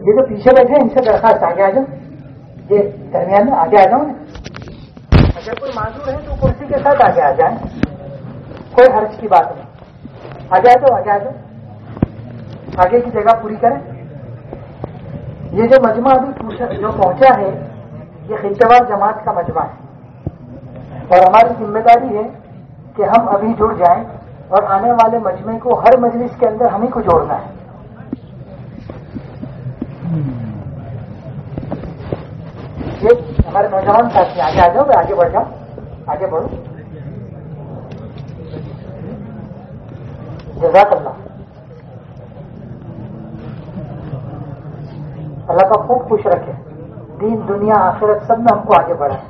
ये जो पीछे बैठे हैं, इनसे दरखास्त आगे आ जाओ। ये दरमियान में आगे आ जाओ ना। अगर कोई माजूर है तो कुर्सी के साथ आगे आ जाए। कोई हर्ज की बात नहीं। आगे आ जाओ, आगे आ जाओ। आगे की जगह पूरी करें। ये जो मजमा अभी जो पहुँचा है, ये खिंचवार जमात का मजमा है। और हमारी ज़िम्मेदारी है कि हम अभी जुड़ जाएँ और आने वाले मजमे को हर मजलिस के अंदर हम ही को जोड़ना है। ये हमारे नौजवान साथी आगे आ जाओ आगे बढ़। जाओ आगे बढ़ो। जजाक अल्लाह अल्लाह का खूब खुश रखे। दीन, दुनिया, आखिरत सब में हमको आगे बढ़ाए।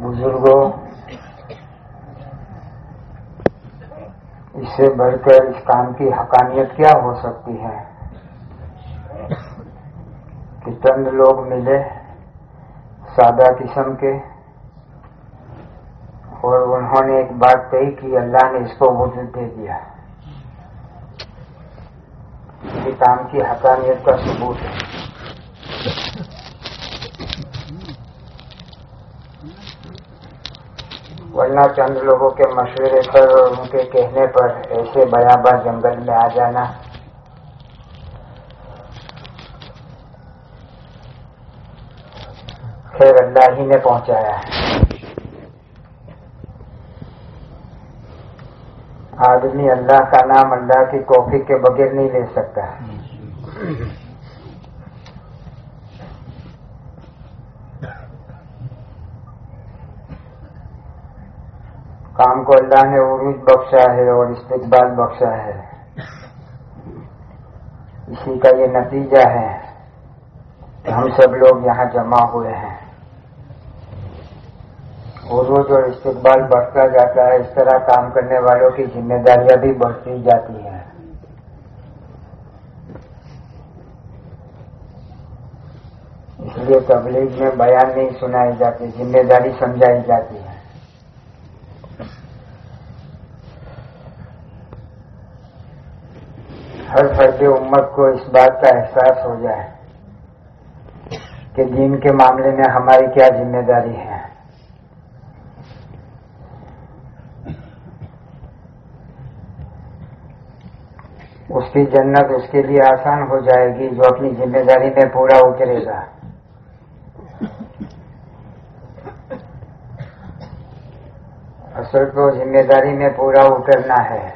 बुजुर्गों इससे बढ़कर इस काम की हकानियत क्या हो सकती है कि चंद लोग मिले सादा किस्म के, और उन्होंने एक बात कही कि अल्लाह ने इसको वजूद दे दिया। ये काम की हकानियत का सबूत है। वरना चंद लोगों के मशवरे पर और उनके कहने पर ऐसे बयाबा जंगल में आ जाना अल्लाह ही ने पहुँचाया है। आदमी अल्लाह का नाम अल्लाह की कॉफ़ी के बगैर नहीं ले सकता काम को अल्लाह ने उर्ज बख्शा है और इस्तेकबाल बख्शा है। इसी का ये नतीजा है हम सब लोग यहाँ जमा हुए हैं। रोज और इस्तेकबाल बढ़ता जाता है, इस तरह काम करने वालों की जिम्मेदारियाँ भी बढ़ती जाती हैं। इसलिए तबलीग में बयान नहीं सुनाई जाती, ज़िम्मेदारी समझाई जाती है। हर फर्द उम्मत को इस बात का एहसास हो जाए कि दीन के मामले में हमारी क्या ज़िम्मेदारी है। उसकी जन्नत उसके लिए आसान हो जाएगी, जो अपनी ज़िम्मेदारी में पूरा उतरेगा। असल को ज़िम्मेदारी में पूरा उतरना है।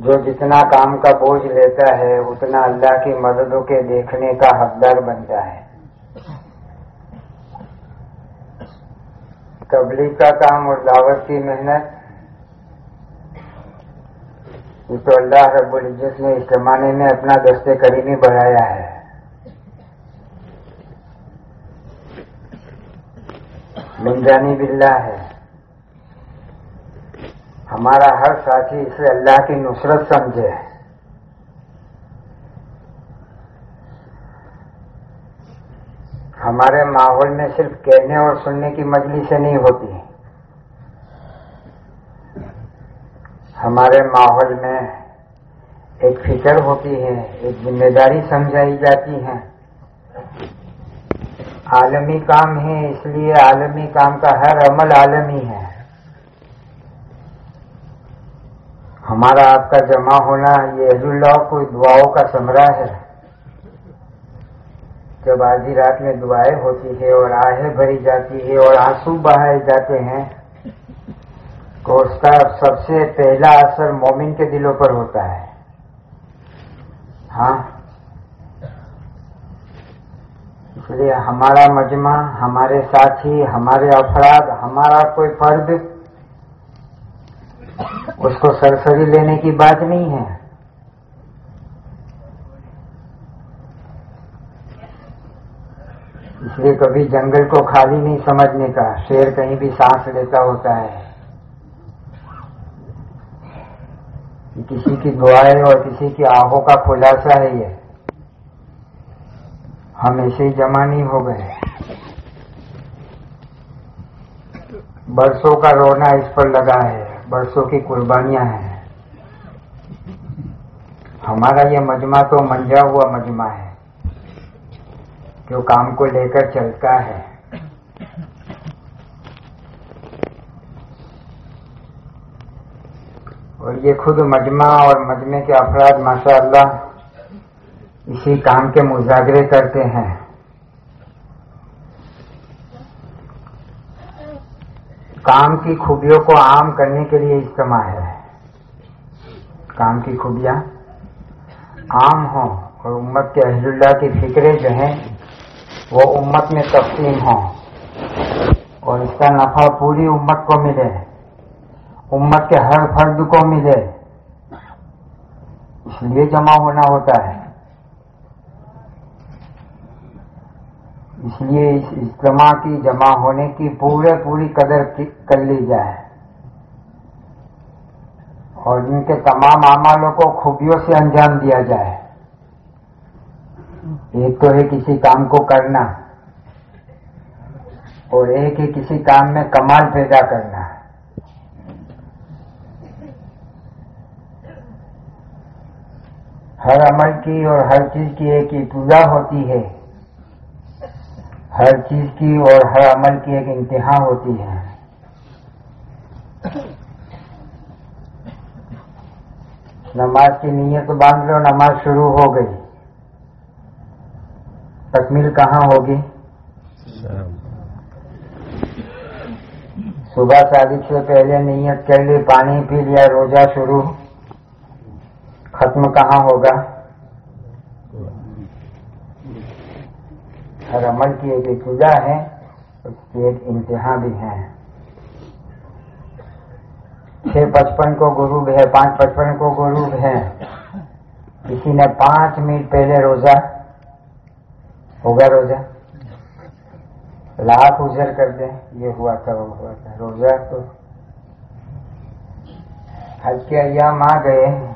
जो जितना काम का बोझ लेता है, उतना अल्लाह की मददों के देखने का हकदार बनता है। तबलीग का काम और दावत की मेहनत ये तो अल्लाह रब्बुल इज़्ज़त ने इस जमाने में अपना दस्ते करीमी बढ़ाया है। मिंजानी बिल्ला है। हमारा हर साथी इसे अल्लाह की नुसरत समझे। हमारे माहौल में सिर्फ़ कहने और सुनने की मजली से नहीं होती। हमारे माहौल में एक फ़िक्र होती है, एक ज़िम्मेदारी समझाई जाती है। आलमी काम है, इसलिए आलमी काम का हर अमल आलमी है। हमारा आपका जमा होना, ये अजुल्लाह कोई दुआओं का समरा है। जब आधी रात में दुआएँ होती है और आहें भरी जाती है और आँसू बहाए जाते हैं तो उसका सबसे पहला असर मोमिन के दिलों पर होता है। हाँ? इसलिए हमारा मजमा, हमारे साथी, हमारे अफराद हमारा कोई फर्द, उसको सरसरी लेने की बात नहीं है। इसलिए कभी जंगल को खाली नहीं समझने का, शेर कहीं भी सांस लेता होता है। किसी की दुआएँ और किसी की आहों का खुलासा है ये। हम ऐसे ही नहीं हो गए। बरसों का रोना इस पर लगा है, बरसों की कुर्बानियाँ हैं। हमारा ये मजमा तो मंजा हुआ मजमा है, जो काम को लेकर चलता है। और ये खुद मजमा और मजमे के अफराद माशा इसी काम के मुजागरे करते हैं। काम की खूबियों को आम करने के लिए इज्तमा है। काम की खूबियाँ आम हो और उम्मत के अहजुल्ला की फिक्रें जो हैं, वो उम्मत में तकसीम हो और इसका नफा पूरी उम्मत को मिले। उम्मत के हर फर्द को मिले। इसलिए जमा होना होता है। इसलिए इस इज्तमा की जमा होने की पूरे पूरी कदर कर ली जाए। और इनके तमाम अमालों को खूबियों से अंजाम दिया जाए। एक तो है किसी काम को करना और एक है किसी काम में कमाल पैदा करना। हर अमल की और हर चीज़ की एक पूजा होती है। हर चीज़ की और हर अमल की एक इंतहा होती है। नमाज़ की नीयत बाँध लो, नमाज़ शुरू हो गई। तकमील कहाँ होगी? सुबह शादी से पहले नीयत कर ली, पानी पी लिया, रोजा शुरू। खत्म कहाँ होगा? हर अमल की एक इब्तदा है, उसकी एक इंतहा भी है। छह पचपन को गुरु है, पाँच पचपन को गुरु है। किसी ने पाँच मिनट पहले रोजा, होगा रोजा? लाख उजर कर दे, ये हुआ था, वो हुआ था। रोजा तो हज के अयाम आ गए।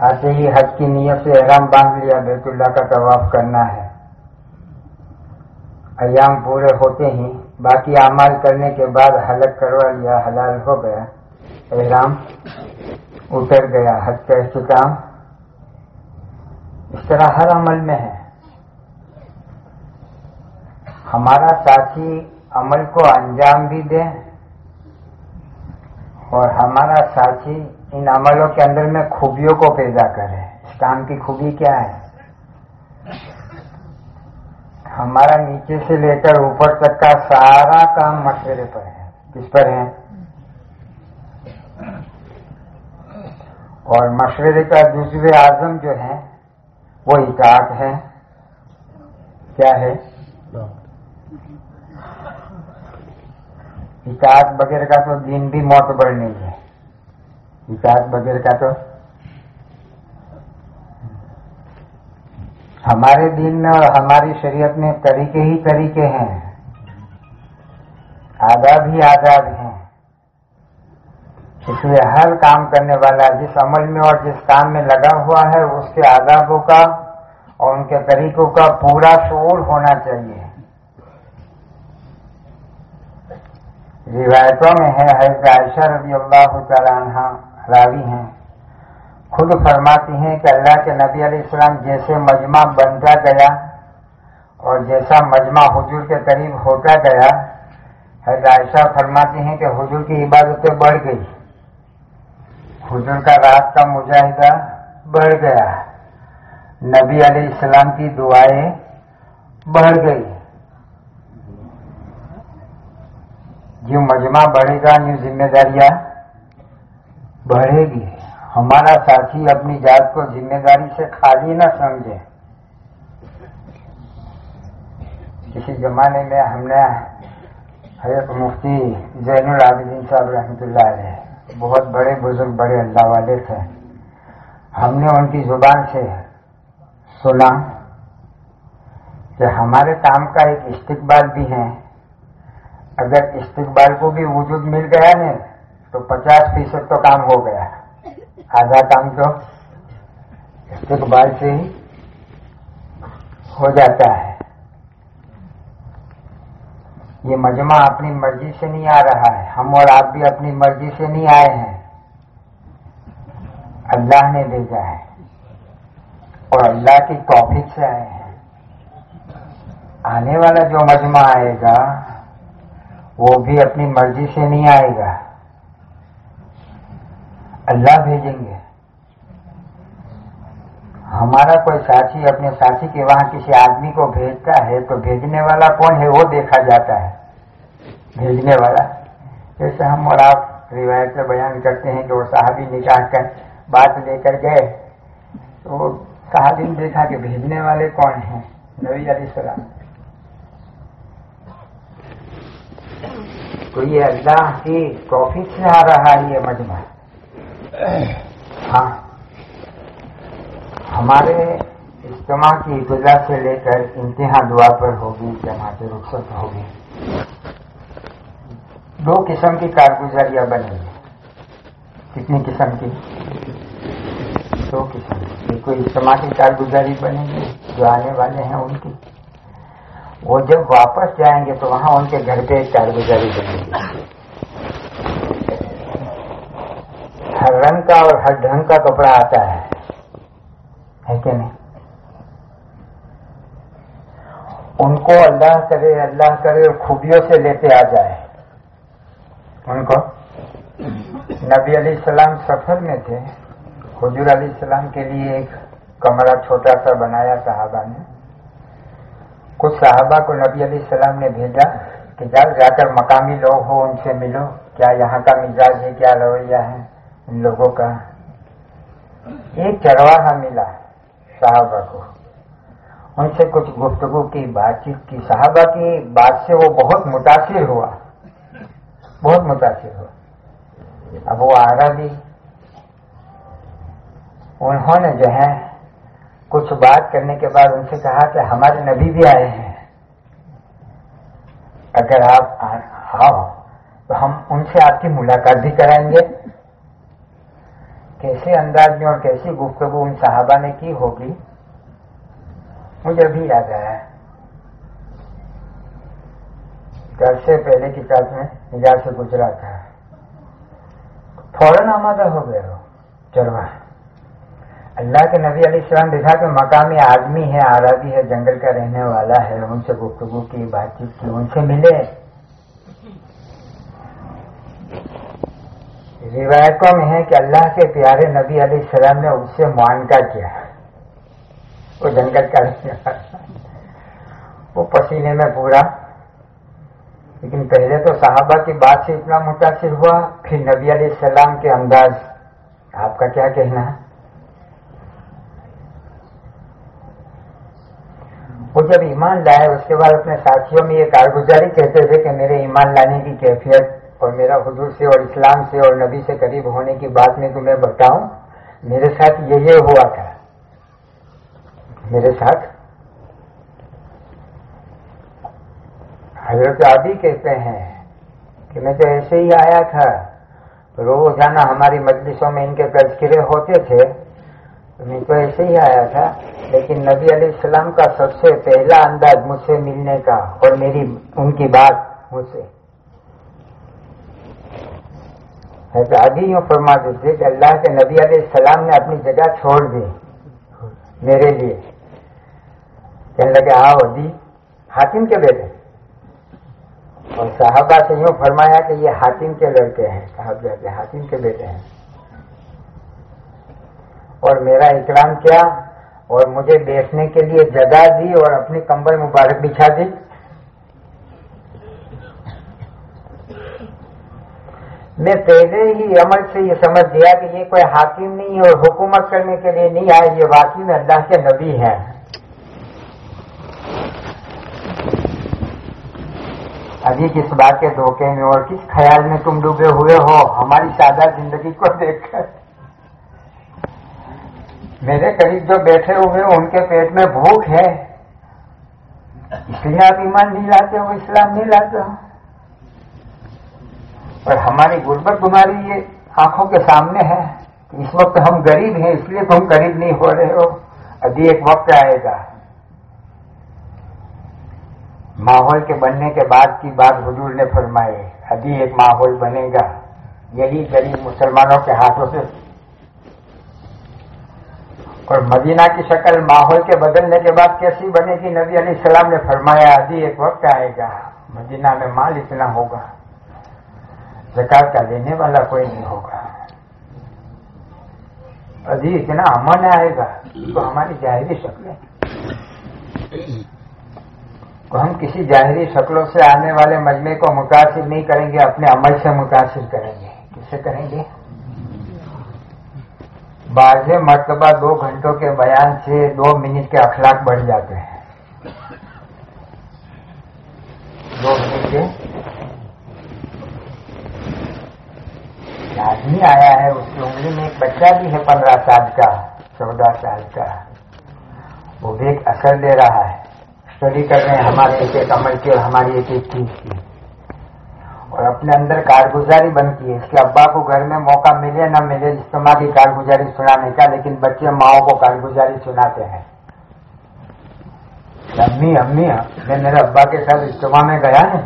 आते ही हज की नीयत से एहराम बाँध लिया, बैतुल्ला का तवाफ करना है। अयाम पूरे होते ही, बाकी अमाल करने के बाद हलक करवा लिया, हलाल हो गया। एहराम उतर गया, हज का इस्तेकाम। इस तरह हर अमल में है। हमारा साथी अमल को अंजाम भी दे और हमारा साथी इन अमलों के अंदर में खूबियों को पैदा करे। इस काम की खूबी क्या है? हमारा नीचे से लेकर ऊपर तक का सारा काम मशवरे पर है। किस पर है? और मशवरे का दूसरे आज़म जो है, वो इताक है। क्या है? इताक वगैरह का तो दिन भी मौत मोतबर नहीं है। इताक वगैरह का तो? हमारे दिन और हमारी शरीयत में तरीके ही तरीके हैं। आदाब ही आदाब हैं। इसलिए हर काम करने वाला, जिस अमल में और जिस काम में लगा हुआ है, उसके आदाबों का और उनके तरीकों का पूरा शोर होना चाहिए। रिवायतों में है, हज़रत आयशा रबी अल्लाह तला रावी हैं। खुद फरमाती हैं कि अल्लाह के नबी अलैहिस्सलाम जैसे मजमा बनता गया और जैसा मजमा हुजूर के करीब होता गया हज़रत आयशा फरमाती हैं कि हुजूर की इबादतें बढ़ गई। हुजूर का रात का मुजाहिदा बढ़ गया। नबी अलैहिस्सलाम की दुआएँ बढ़ गई। जो मजमा बढ़ेगा न्यू जिम्मेदारियाँ बढ़ेगी। हमारा साथी अपनी जात को ज़िम्मेदारी से खाली न समझे। किसी जमाने में हमने हज़रत मुफ्ती जैनुल आबिदीन साहब रहमतुल्लाह बहुत बड़े बुज़ुर्ग, बड़े अल्लाह वाले थे। हमने उनकी ज़ुबान से सुना कि हमारे काम का एक इस्तिकबाल भी है। अगर इस्तिकबाल को भी वजूद मिल गया ने तो 50 फ़ीसद तो काम हो गया आधा काम तो इस्तिकबाल से ही हो जाता है। ये मजमा अपनी मर्ज़ी से नहीं आ रहा है। हम और आप भी अपनी मर्ज़ी से नहीं आए हैं। अल्लाह ने भेजा है। और अल्लाह की तौफीक से आए हैं। आने वाला जो मजमा आएगा, वो भी अपनी मर्ज़ी से नहीं आएगा। अल्लाह भेजेंगे। हमारा कोई साथी अपने साथी के वहाँ किसी आदमी को भेजता है तो भेजने वाला कौन है, वो देखा जाता है। भेजने वाला। जैसे हम और आप रिवायत में बयान करते हैं कि वो साहबी निकाह कर बात लेकर गए तो साहबी ने देखा कि भेजने वाले कौन हैं, नबी अली सलाम। तो ये अल्लाह की तोफीक से आ रहा है ये मजमा हाँ हमारे इज्तमा की इब्तदा से लेकर इंतहा दुआ पर होगी, जमात रुखसत होगी। दो किस्म की कारगुजारियाँ बनेंगी कितनी किस्म की? दो किस्म। की कोई इज्तमा की कारगुजारी बनेगी, जो आने वाले हैं उनकी। वो जब वापस जाएँगे तो वहाँ उनके घर पे एक कारगुजारी बनेगी। हर रंग का और हर ढंग का कपड़ा आता है। है कि नहीं उनको अल्लाह करे अल्लाह करे और खूबियों से लेते आ जाए। उनको नबी अली सलाम सफ़र में थे। हजूर अली सलाम के लिए एक कमरा छोटा सा बनाया साहबा ने। कुछ साहबा को नबी अली सलाम ने भेजा कि जाओ जाकर मकामी लोग हो, उनसे मिलो। क्या यहाँ का मिजाज है, क्या रवैया है? इन लोगों का एक चरवाहा मिला। साहबा को। उनसे कुछ गुफ्तगु की बातचीत की। साहबा की बात से वो बहुत मुतासिर हुआ। बहुत मुतासिर हुआ। अब वो आरबी उन्होंने जो है कुछ बात करने के बाद उनसे कहा कि हमारे नबी भी आए हैं। अगर आप आओ तो हम उनसे आपकी मुलाकात भी कराएँगे। कैसे अंदाज में और कैसी गुफ्तगु उन साहबा ने की होगी, मुझे अभी याद आया घर से पहले की किताब में निगाह से गुजरा था। फ़ौरन आमादा हो गया हो, चरवा। अल्लाह के नबी अली सलाम देखा कि मकामी आदमी है, आराबी है, जंगल का रहने वाला है, उनसे गुफ्तगु की, बातचीत की, उनसे मिले। रिवायतों में है कि अल्लाह के प्यारे नबी सलाम ने उससे मुआनका किया वो जंगल का वो पसीने में पूरा। लेकिन पहले तो साहबा की बात से इतना मुतासर हुआ, फिर नबी सलाम के अंदाज। आपका क्या कहना है? वो जब ईमान लाए, उसके बाद अपने साथियों में ये कारगुजारी कहते थे कि मेरे ईमान लाने की कैफियत और मेरा हुजूर से और इस्लाम से और नबी से करीब होने की बात में तुम्हें बताऊँ, मेरे साथ ये ये हुआ था। मेरे साथ। हज़रत आदि कहते हैं कि मैं तो ऐसे ही आया था। रोज़ाना हमारी मजलिसों में इनके तस्करे होते थे तो मैं तो ऐसे ही आया था। लेकिन नबी सलाम का सबसे पहला अंदाज मुझसे मिलने का और मेरी, उनकी बात मुझसे। है तो आगे यूँ फरमा देते कि अल्लाह के नबी सलाम ने अपनी जगह छोड़ दी मेरे लिए। कहने लगे आओ अदी हाकिम के बेटे। और साहबा से यूँ फरमाया कि ये हाकिम के लड़के हैं। साहब जाते हाकिम के बेटे हैं। और मेरा इकराम किया और मुझे बैठने के लिए जगह दी और अपनी कंबल मुबारक बिछा दी। मैं पहले ही अमल से ये समझ गया कि ये कोई हाकिम नहीं और हुकूमत करने के लिए नहीं आए, ये वाकई में अल्लाह के नबी हैं। अभी किस बात के धोखे में और किस ख्याल में तुम डूबे हुए हो? हमारी सादा ज़िंदगी को देखकर। मेरे करीब जो बैठे हुए उनके पेट में भूख है। इसलिए आप ईमान नहीं लाते हो, इस्लाम नहीं लाते हो। और हमारी गुर्बत तुम्हारी ये आँखों के सामने है। इस वक्त हम गरीब हैं, इसलिए तुम गरीब नहीं हो रहे हो। अभी एक वक्त आएगा। माहौल के बनने के बाद की बात हुजूर ने फरमाई अभी एक माहौल बनेगा। यही गरीब मुसलमानों के हाथों से और मदीना की शक्ल माहौल के बदलने के बाद कैसी बनेगी? नबी अली सलाम ने फरमाया अभी एक वक्त आएगा। मदीना में माल इतना होगा। जक़ात का लेने वाला कोई नहीं होगा। अभी इतना अमन आएगा तो हमारी जाहिरी शक्लें तो हम किसी जाहिरी शक्लों से आने वाले मजमे को मुतासिर नहीं करेंगे, अपने अमल से मुतासिर करेंगे। किससे करेंगे? बाजे मरतबा दो घंटों के बयान से दो मिनट के अखलाक बढ़ जाते हैं। दो मिनट के आदमी आया है, उसकी उंगली में एक बच्चा भी है पंद्रह साल का, चौदह साल का। वो भी एक असर दे रहा है। स्टडी कर रहे हैं हमारे एक एक अमल की और हमारी एक एक चीज़ की। और अपने अंदर कारगुजारी बनती है। इसके अब्बा को घर में मौका मिले न मिले इज्तमा की कारगुजारी सुनाने का, लेकिन बच्चे माओ को कारगुजारी सुनाते हैं। अम्मी अम्मी, मैं मेरे अब्बा के साथ इज्तमा में गया ना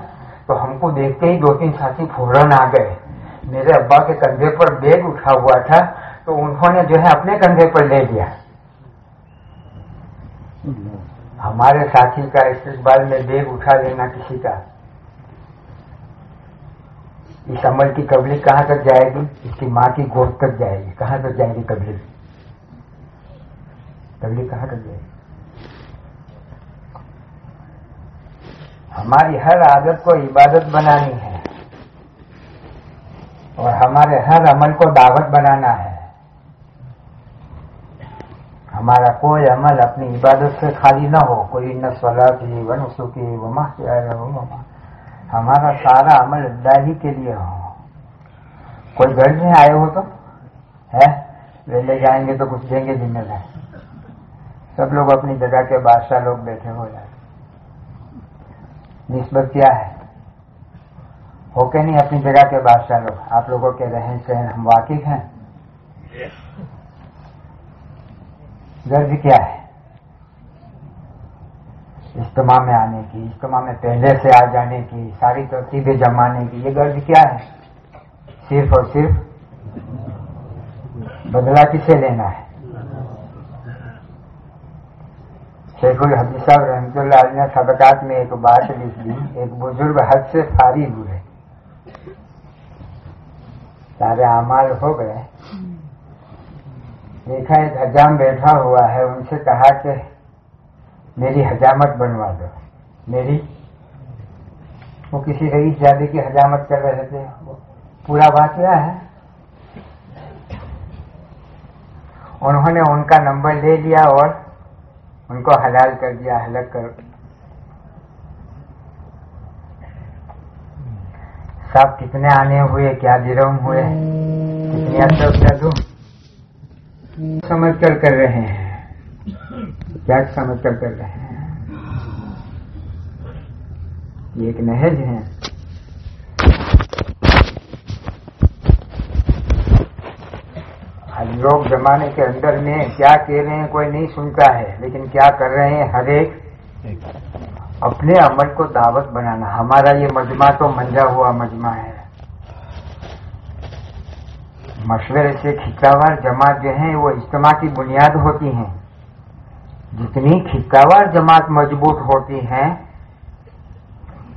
तो हमको देखते ही दो तीन साथी फ़ौरन आ गए। मेरे अब्बा के कंधे पर बैग उठा हुआ था तो उन्होंने जो है अपने कंधे पर ले लिया। हमारे साथी का इस्तेबाल में बैग उठा लेना किसी का। इस अमल की कबली कहाँ तक जाएगी? इसकी माँ की गोद तक जाएगी। कहाँ तक जाएगी कबली? कबली कहाँ तक जाएगी? हमारी हर आदत को इबादत बनानी है। और हमारे हर अमल को दावत बनाना है। हमारा कोई अमल अपनी इबादत से खाली ना हो। कोई न सलाती वन उसकी वमा हमारा सारा अमल अल्लाह ही के लिए हो। कोई घर में आए हो तो? है? वे ले जाएँगे तो कुछ देंगे जिम्मेदार सब लोग अपनी जगह के बादशाह लोग बैठे हो। जाते निस्बत क्या है? होके नहीं अपनी जगह के बादशाह लोग। आप लोगों के रहन सहन हम वाकिफ हैं। गर्ज क्या है? इज्तमा में आने की, इज्तमा में पहले से आ जाने की, सारी तरतीबें जमाने की, ये गर्ज क्या है? सिर्फ़ और सिर्फ़ बदला किसे लेना है? शेखुल हबी साहब रहमतुल्लाह ने सबकात में एक बात लिख दी, एक बुज़ुर्ग हद से फारिग हुए। सारे अमाल हो गए। देखा एक हजाम बैठा हुआ है, उनसे कहा कि, मेरी हजामत बनवा दो। मेरी वो किसी रईस जादे की हजामत कर रहे थे। पूरा वाकया है। उन्होंने उनका नंबर ले लिया और उनको हलाल कर दिया, हलक कर सब कितने आने हुए, क्या दिरम हुए? कितनी समझ कर कर रहे हैं। क्या समझ कर कर रहे हैं? ये एक नहज है। आज लोग जमाने के अंदर में क्या कह रहे हैं कोई नहीं सुनता है, लेकिन क्या कर रहे हैं हर एक? अपने अमल को दावत बनाना। हमारा ये मजमा तो मंजा हुआ मजमा है। मशवरे से खिकावार जमात जो है, वो इज्तमा की बुनियाद होती हैं। जितनी खिकावार जमात मज़बूत होती हैं,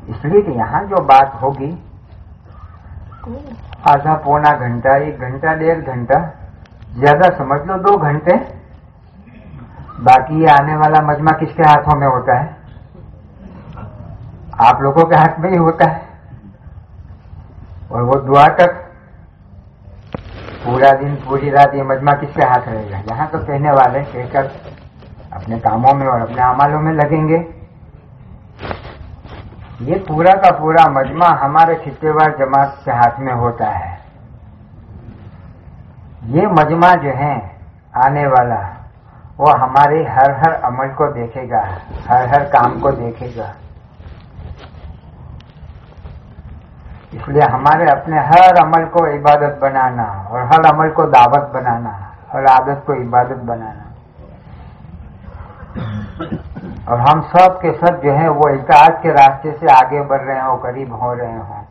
इसलिए यहाँ जो बात होगी, आधा पौना घंटा, एक घंटा, डेढ़ घंटा, ज़्यादा समझ लो, दो घंटे। बाकी ये आने वाला मजमा किसके हाथों में होता है? आप लोगों के हाथ में ही होता है। और वो दुआ तक पूरा दिन, पूरी रात ये मजमा किसके हाथ रहेगा? यहाँ तो कहने वाले कहकर अपने कामों में और अपने अमालों में लगेंगे। ये पूरा का पूरा मजमा हमारे खिस्सेवार जमात के हाथ में होता है। ये मजमा जो है, आने वाला, वो हमारे हर हर अमल को देखेगा, हर हर काम को देखेगा। इसलिए हमारे अपने हर अमल को इबादत बनाना, और हर अमल को दावत बनाना, हर आदत को इबादत बनाना। और हम सब के सब जो है, वो इताद के रास्ते से आगे बढ़ रहे हो, करीब हो रहे हो।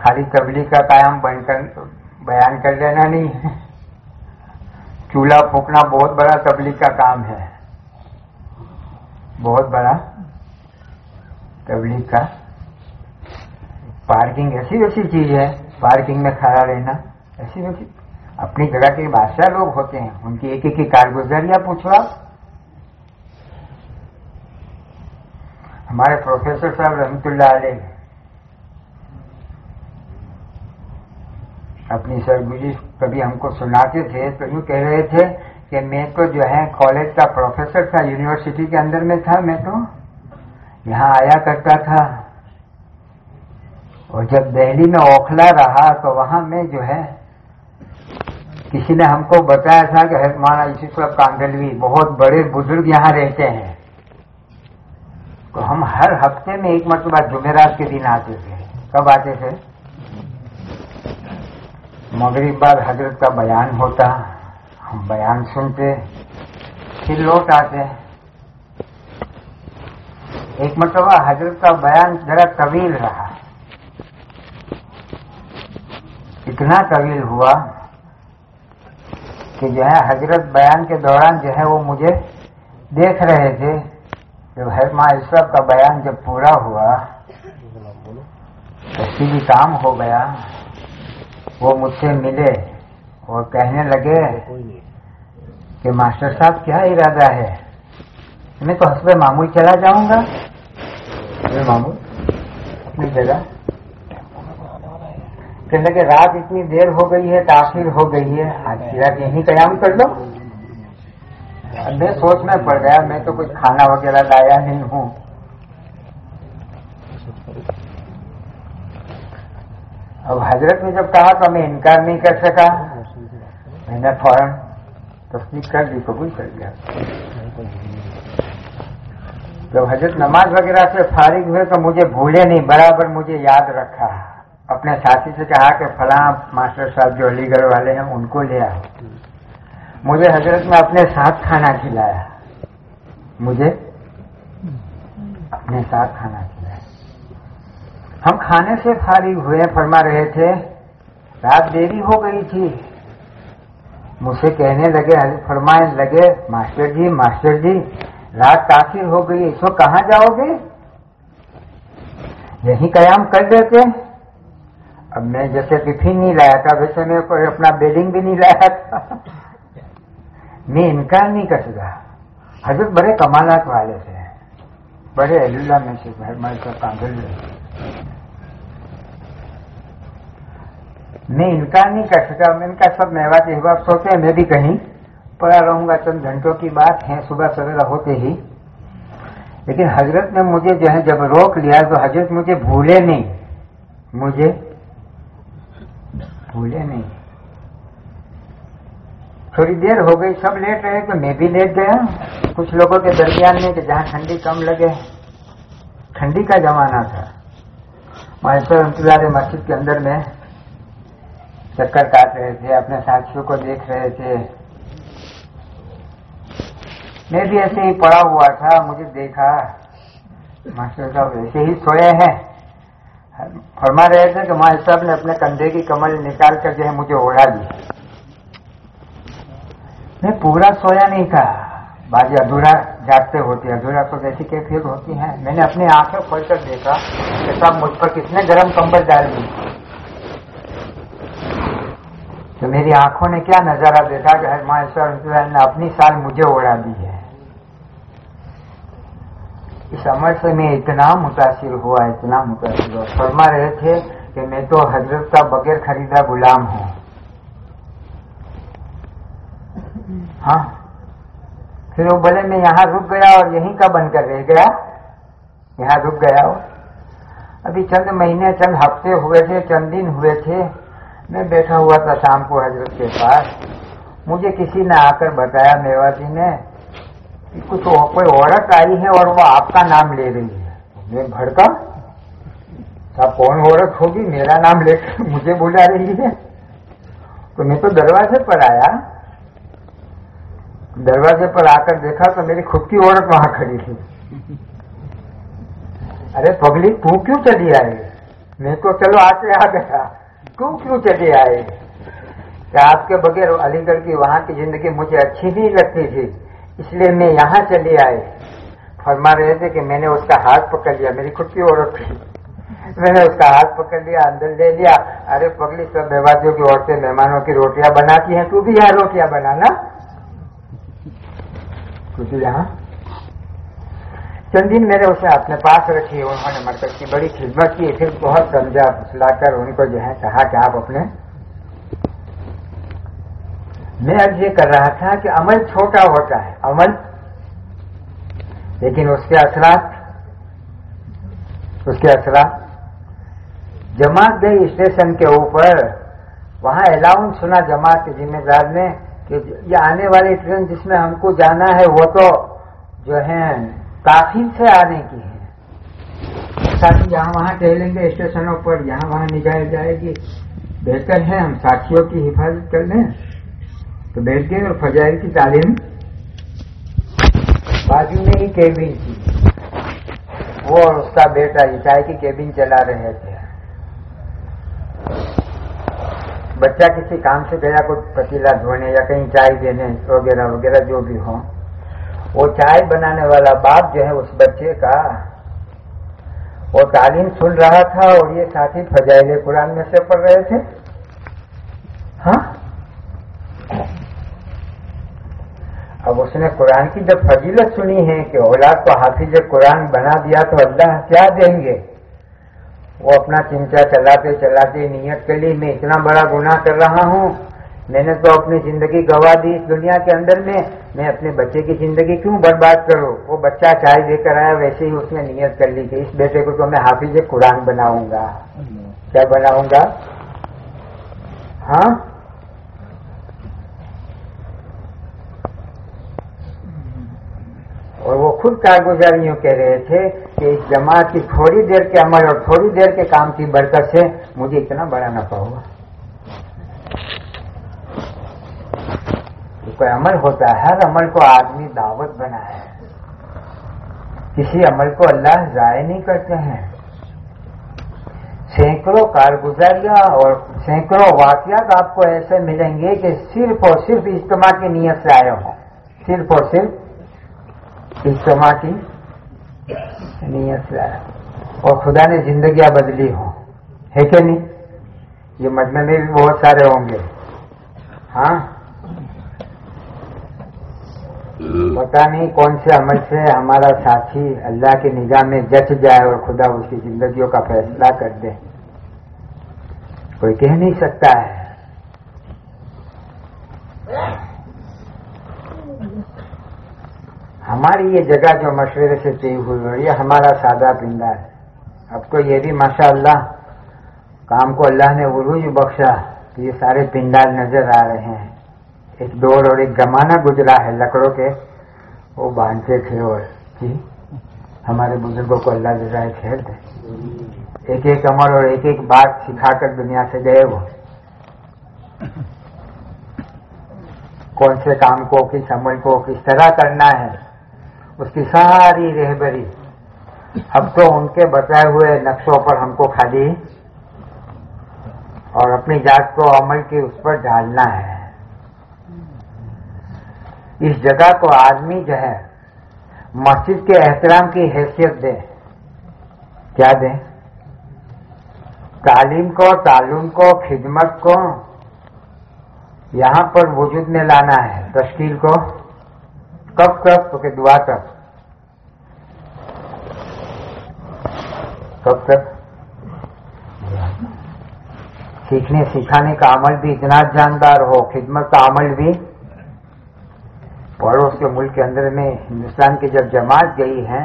खाली तबली का कायम बनकर बयान कर लेना नहीं है। चूल्हा फूकना बहुत बड़ा तबलीग का काम है। बहुत बड़ा तबलीग का पार्किंग ऐसी वैसी चीज़ है, पार्किंग में खड़ा रहना, ऐसी वैसी। अपनी जगह के बादशाह लोग होते हैं, उनकी एक एक कारगुजारियाँ पूछो आप। हमारे प्रोफेसर साहब रहमतुल्लाह अलैह। अपनी सरगुजी कभी हमको सुनाते थे तो यूँ कह रहे थे कि मैं तो जो है कॉलेज का प्रोफेसर था यूनिवर्सिटी के अंदर में था, मैं तो यहाँ आया करता था। और जब दिल्ली में ओखला रहा तो वहाँ में जो है, किसी ने हमको बताया था कि हरमाना यूसुफ कांडलवी, बहुत बड़े बुज़ुर्ग यहाँ रहते हैं। तो हम हर हफ़्ते में एक मरतबा जुमेरात के दिन आते थे। कब आते थे? मगरिब बाद हज़रत का बयान होता, हम बयान सुनते, फिर लौट आते। एक मरतबा हज़रत का बयान जरा तवील रहा। इतना तवील हुआ कि जो है हज़रत बयान के दौरान जो है वो मुझे देख रहे थे जब है माँ ईश्वर का बयान जब पूरा हुआ तो भी काम हो गया। वो मुझसे मिले और कहने लगे कि मास्टर साहब, क्या इरादा है? मैं तो हसबे मामूल चला जाऊँगा। मामूल अपनी जगह। कहने लगे, रात इतनी देर हो गई है ताखिर हो गई है, आज की रात यही कयाम कर लो। मैं सोच में पड़ गया, मैं तो कुछ खाना वगैरह लाया नहीं हूँ। अब हज़रत ने जब कहा तो मैं इनकार नहीं कर सका। मैंने फ़ौरन तस्दीक कर दी, कबूल कर दिया जब हज़रत नमाज़ वगैरह से फारिग हुए तो मुझे भूले नहीं, बराबर मुझे याद रखा। अपने साथी से कहा कि फला मास्टर साहब जो अलीगढ़ वाले हैं, उनको ले आओ। मुझे हज़रत ने अपने साथ खाना खिलाया। मुझे अपने साथ खाना खिलाया। हम खाने से फारिग हुए फरमा रहे थे, रात देरी हो गई थी। मुझसे कहने लगे फरमाए लगे, मास्टर जी मास्टर जी, रात काफ़ी हो गई, इसको कहाँ जाओगे? यही कयाम कर देते। अब मैं जैसे टिफ़िन नहीं लाया था, वैसे मैं कोई अपना बेडिंग भी नहीं लाया था। मैं इनकार नहीं कर सका। हज़रत बड़े कमालात वाले थे। बड़े अहलुल्ला में से मैं का कांगल मैं इनका नहीं कर सका। इनका सब मेवाती हुआ। सोचे मैं भी कहीं पड़ा रहूँगा, चंद घंटों की बात है, सुबह सवेरा होते ही। लेकिन हज़रत ने मुझे जो है जब रोक लिया तो हज़रत मुझे भूले नहीं। मुझे भूले नहीं। थोड़ी देर हो गई, सब लेट रहे तो मैं भी लेट गया। कुछ लोगों के दरमियान में जहाँ ठंडी कम लगे, ठंडी का जमाना था। मास्टर अंतुलारे मस्जिद के अंदर में चक्कर काट रहे थे, अपने साथियों को देख रहे थे। मैं भी ऐसे ही पड़ा हुआ था, मुझे देखा। मास्टर साहब ऐसे ही सोए हैं। फरमा रहे थे कि मास्टर साहब ने अपने कंधे की कमल निकाल कर जो है मुझे ओढ़ा दी। मैं पूरा सोया नहीं था। बाजी अधूरा जागते होती है अधूरा तो जैसी कैफियत होती है। मैंने अपनी आँखें खोल कर देखा कि सब मुझ पर कितने गर्म कंबल डाल दी तो मेरी आँखों ने क्या नज़ारा देखा कि हरमाश्वर ने अपनी साल मुझे ओढ़ा दी है। इस से मैं इतना मुतासिर हुआ, इतना मुतासिर हुआ। फरमा रहे थे कि मैं तो हज़रत का बगैर खरीदा गुलाम हूँ। हाँ। फिर वो बोले, मैं यहाँ रुक गया और यहीं का बनकर रह गया? यहाँ रुक गया अभी चंद महीने, चंद हफ़्ते हुए थे, चंद दिन हुए थे। मैं बैठा हुआ था शाम को हज़रत के पास। मुझे किसी ने आकर बताया मेवाती ने कि कुछ कोई औरत आई है और वो आपका नाम ले रही है। मैं भड़का? साहब, कौन औरत होगी? मेरा नाम लेकर मुझे बुला रही है। तो मैं तो दरवाजे पर आया। दरवाजे पर आकर देखा तो मेरी खुद की औरत वहाँ खड़ी थी। अरे पगली तू क्यों चली आई? मैं तो चलो आके आ गया। तू क्यों चली आए क्या आपके बगैर अलीगढ़ की वहाँ की ज़िंदगी मुझे अच्छी नहीं लगती थी? इसलिए मैं यहाँ चली आई फरमा रहे थे कि मैंने उसका हाथ पकड़ लिया, मेरी खुद की औरत थी मैंने उसका हाथ पकड़ लिया, अंदर ले लिया। अरे पगली, सब बेवादियों की औरतें, मेहमानों की रोटियाँ बनाती हैं, तू भी यहाँ रोटियाँ बनाना क्योंकि यहाँ। चंद दिन मेरे उसे अपने पास रखी, उन्होंने मरकज की बड़ी खिदमत की, फिर बहुत समझा, फुसलाकर उनको जो है कहा कि आप अपने मैं अर्ज़ ये कर रहा था कि अमल छोटा होता है, अमल। लेकिन उसके असरात उसके असरात। जमात गई स्टेशन के ऊपर, वहाँ अलाउंस सुना जमात के जिम्मेदार ने कि ये आने वाली ट्रेन जिसमें हमको जाना है, वो तो जो है काफ़ी से आने की है। साथी यहाँ वहाँ टहलेंगे स्टेशनों पर, यहाँ वहाँ निकाल जाएगी। बेहतर है हम साथियों की हिफाजत कर लें। तो बैठ गए और फजाइल की तालीम बाजू में ही केबिन थी। वो और उसका बेटा चाय की केबिन चला रहे थे। बच्चा किसी काम से गया कुछ पतीला धोने या कहीं चाय देने वगैरह वगैरह जो भी हो, वो चाय बनाने वाला बाप जो है उस बच्चे का, वो तालीम सुन रहा था और ये साथी फजाइले कुरान में से पढ़ रहे थे हाँ अब उसने कुरान की जब फजीलत सुनी है कि औलाद को हाफिज कुरान बना दिया तो अल्लाह क्या देंगे? वो अपना चिंचा चलाते चलाते नियत के लिए मैं इतना बड़ा गुनाह कर रहा हूँ। मैंने तो अपनी ज़िंदगी गवा दी इस दुनिया के अंदर में। मैं अपने बच्चे की ज़िंदगी क्यों बर्बाद करूँ? वो बच्चा चाय देकर आया वैसे ही उसने नियत कर ली कि इस बेटे को तो मैं हाफिज कुरान बनाऊँगा। क्या बनाऊँगा? हाँ? और वो खुद कारगुजारियों कह रहे थे कि इस जमात की थोड़ी देर के अमल और थोड़ी देर के काम की बरकत से मुझे इतना बड़ा नफा हुआ। तो कोई अमल होता है, हर अमल को आदमी दावत बना है किसी अमल को अल्लाह जाय नहीं करते हैं। सैकड़ों कारगुजारियाँ और सैकड़ों वाकियात आपको ऐसे मिलेंगे कि सिर्फ़ और सिर्फ़ इज्तम की नीयत से आए हों। सिर्फ़ और सिर्फ़ इज्तमा की नीयत से और खुदा ने जिंदगियाँ बदली हो। है कि नहीं? ये मजमे में भी बहुत सारे होंगे। हाँ? पता नहीं कौन से अमल से हमारा साथी अल्लाह की निगाह में जच जाए और खुदा उसकी जिंदगियों का फैसला कर दे। कोई कह नहीं सकता है। हमारी ये जगह जो मशवरे से तय हुई है, ये हमारा सादा पिंडा है। अब तो ये भी माशाल्लाह, काम को अल्लाह ने उरूज बख्शा कि ये सारे पिंडाल नज़र आ रहे हैं। एक दौर और एक जमाना गुजरा है लकड़ों के, वो बांधते थे और जी हमारे बुज़ुर्गों को अल्लाह जजाए खैर दे। एक एक अमर और एक एक बात सिखाकर दुनिया से गए वो। कौन से काम को, किस अमल को, किस तरह करना है उसकी सारी रहबरी। अब तो उनके बताए हुए नक्शों पर हमको खाली और अपनी जात को अमल की उस पर डालना है। इस जगह को आदमी जो है, मस्जिद के एहतराम की हैसियत दे। क्या दे? तालीम को, तालुम को, खिदमत को, यहाँ पर वजूद में लाना है, तश्कील को। कब के दुआ तक कब तक सीखने सिखाने का अमल भी इतना जानदार हो, खिदमत का अमल भी। पड़ोस के मुल्क के अंदर में हिंदुस्तान की जब जमात गई है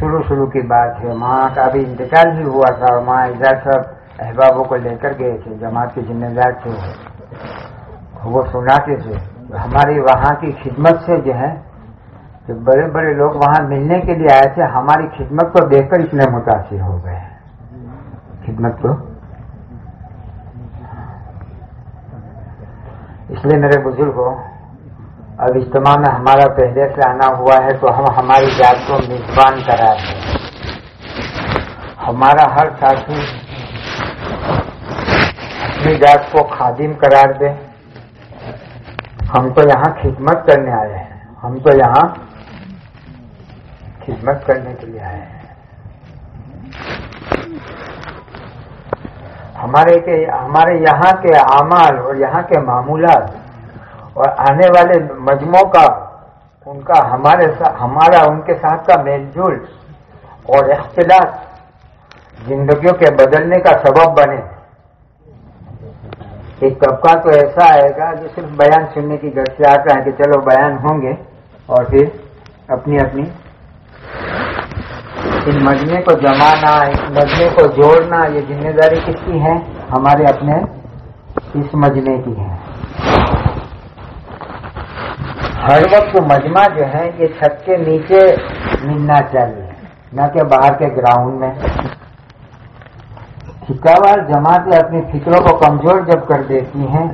शुरू शुरू की बात है माँ का भी इंतकाल भी हुआ था और माँ इधर सब अहबाबों को लेकर गए थे, जमात के जिम्मेदार थे वो सुनाते थे, हमारी वहाँ की खिदमत से जो है जो बड़े बड़े लोग वहाँ मिलने के लिए आए थे, हमारी खिदमत को देखकर इतने मुतासर हो गए। खिदमत को? इसलिए मेरे बुज़ुर्गों, अब इज्तमा में हमारा पहले से आना हुआ है तो हम हमारी जात को मेजबान करा दें हमारा हर साथी अपनी जात को खादिम करार दे। हम तो यहाँ खिदमत करने आए हैं। हम तो यहाँ खिदमत करने के लिए आए हैं। हमारे के, हमारे यहाँ के अमाल और यहाँ के मामूलात और आने वाले मजमों का, उनका हमारे साथ हमारा, उनके साथ का मेलजोल और इख्तलाफ जिंदगियों के बदलने का सबब बने। एक तबका तो ऐसा आएगा जो सिर्फ़ बयान सुनने की घर से आता है कि चलो बयान होंगे और फिर अपनी अपनी इन मजमे को जमाना इस मजमे को जोड़ना, ये ज़िम्मेदारी किसकी है? हमारे अपने इस मजमे की है। हर वक्त मजमा जो है, ये छत के नीचे मिलना चाहिए, न कि बाहर के ग्राउंड में। ठिकावार जमातें अपनी फिक्रों को कमज़ोर जब कर देती हैं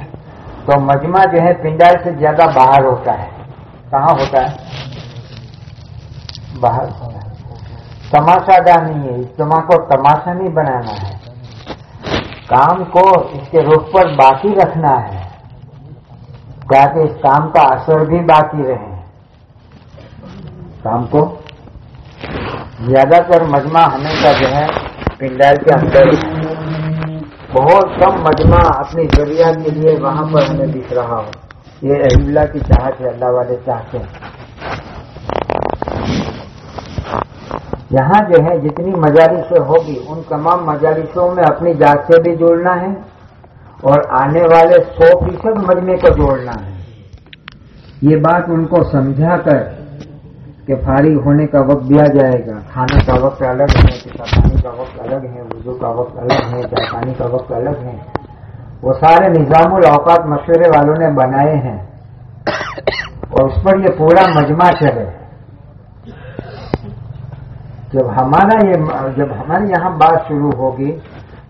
तो मजमा जो है, पिंडाल से ज़्यादा बाहर होता है। कहाँ होता है? बाहर होता है। तमाशादा नहीं है। इज्तमा को तमाशा नहीं बनाना है। काम को इसके रुख पर बाकी रखना है। ताकि इस काम का असर भी बाकी रहे। काम को ज़्यादातर मजमा हमेशा जो है, पिंडाल के अंदर बहुत कम मजमा अपनी ज़रिया के लिए वहाँ पर हमें दिख रहा हो। ये अहिल्ला की चाहत है अल्लाह वाले चाहते हैं। यहाँ जो है जितनी मजालिसें होगी, उन तमाम मजालिसों में अपनी जात से भी जोड़ना है और आने वाले सौ फ़ीसद मजमे को जोड़ना है। ये बात उनको समझा कर कि फारिग होने का वक्त दिया जाएगा। खाने का वक्त अलग है पानी का वक्त अलग है, वज़ू का वक्त अलग है चाय का वक्त अलग है। वो सारे निज़ामुल औकात मशवरे वालों ने बनाए हैं। और उस पर ये पूरा मजमा चले जब हमारा ये, जब हमारी यहाँ बात शुरू होगी,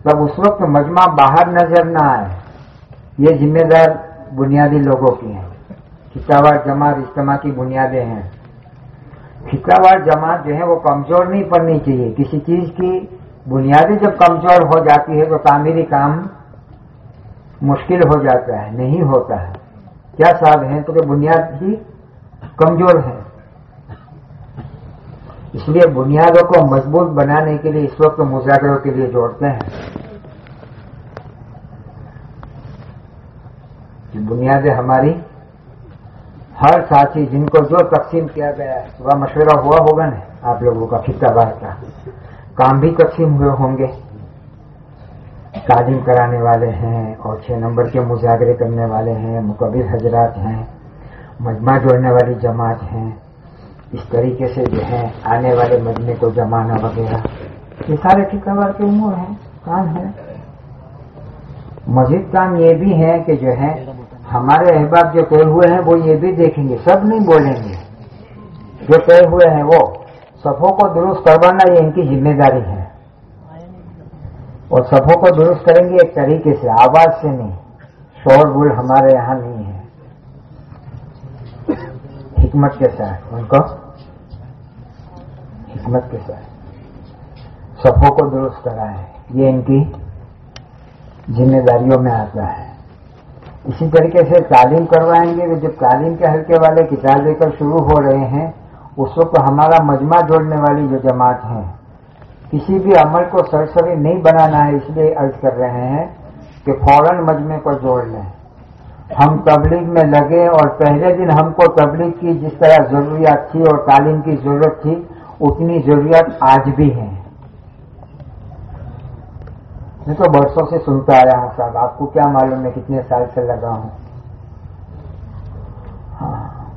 तब उस वक्त मजमा बाहर नज़र ना आए। ये जिम्मेदार बुनियादी लोगों की है। खितावार जमात इज्तमा की बुनियादें हैं। खितावार जमात जो है, वो कमज़ोर नहीं पड़नी चाहिए। किसी चीज़ की बुनियादी जब कमज़ोर हो जाती है तो तामीरी काम मुश्किल हो जाता है, नहीं होता है। क्या साहब है? तो बुनियाद ही कमज़ोर है। इसलिए बुनियादों को मज़बूत बनाने के लिए इस वक्त मुजाकरों के लिए जोड़ते हैं। कि बुनियादें हमारी, हर साथी जिनको जो तकसीम किया गया है, वह मशवरा हुआ होगा ना? आप लोगों का फिक्राबार का। काम भी तकसीम हुए होंगे। तालीम कराने वाले हैं और छह नंबर के मुजागरे करने वाले हैं मुकबिल हजरात हैं, मजमा जोड़ने वाली जमात हैं। इस तरीके से जो है, आने वाले मजमे को जमाना वगैरह। ये सारे ठिकावार के उमूर हैं काम है। मजीद काम ये भी है कि जो है, हमारे अहबाब जो कहे हुए हैं, वो ये भी देखेंगे, सब नहीं बोलेंगे। जो कहे हुए हैं वो, सफों को दुरुस्त करवाना ये इनकी ज़िम्मेदारी है। और सफों को दुरुस्त करेंगे एक तरीके से, आवाज़ से नहीं। शोर गुल हमारे यहाँ नहीं है। हिकमत के साथ, उनको हिकमत के साथ। सफों को दुरुस्त कराए। ये इनकी जिम्मेदारियों में आता है। इसी तरीके से तालीम करवाएँगे जब तालीम के हल्के वाले किताब लेकर शुरू हो रहे हैं, उस वक्त हमारा मजमा जोड़ने वाली जो जमात है, किसी भी अमल को सरसरी नहीं बनाना है, इसलिए अर्ज़ कर रहे हैं कि फ़ौरन मजमे को जोड़ लें। हम तबलीग में लगे और पहले दिन हमको तबलीग की जिस तरह जरूरियात थी और तालीम की ज़रूरत थी उतनी जरूरियात आज भी है। मैं तो बरसों से सुनता आया हूँ साहब, आपको क्या मालूम है कितने साल से लगा हूँ। हाँ।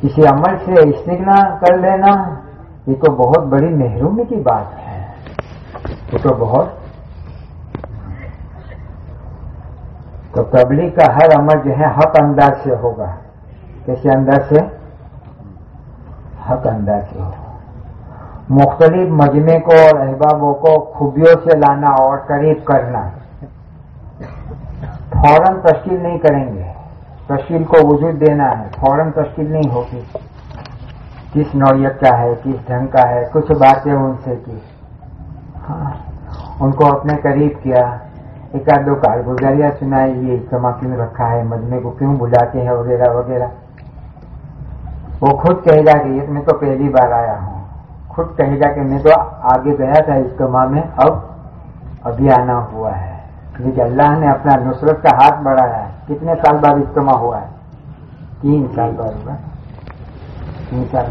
किसी अमल से इस्तिगना कर लेना, ये तो बहुत बड़ी महरूमी की बात है। ये तो बहुत तो तबलीग का हर अमल जो है हक अंदाज से होगा। कैसे अंदाज से? हक अंदाज होगा मुख्तलिफ़ मजमे को और अहबाबों को खूबियों से लाना और करीब करना। फ़ौरन तश्कील नहीं करेंगे। तश्कील को वजूद देना है। फ़ौरन तश्कील नहीं होगी। किस नौयत का है, किस ढंग का है, कुछ बातें उनसे की। हाँ उनको अपने करीब किया। एक आध दो कारगुजारियाँ सुनाई, ये इज्तमा क्यों रखा है, मजमे को क्यों बुलाते हैं, वगैरह वगैरह। वो खुद कहेगा कि ये मैं तो पहली बार आया हूँ। खुद कहेगा कि मैं तो आगे गया था इज्तमा में अब अभी आना हुआ है। लेकिन अल्लाह ने अपना नुसरत का हाथ बढ़ाया है। कितने साल बाद इज्तमा हुआ है? तीन साल बाद हुआ। तीन साल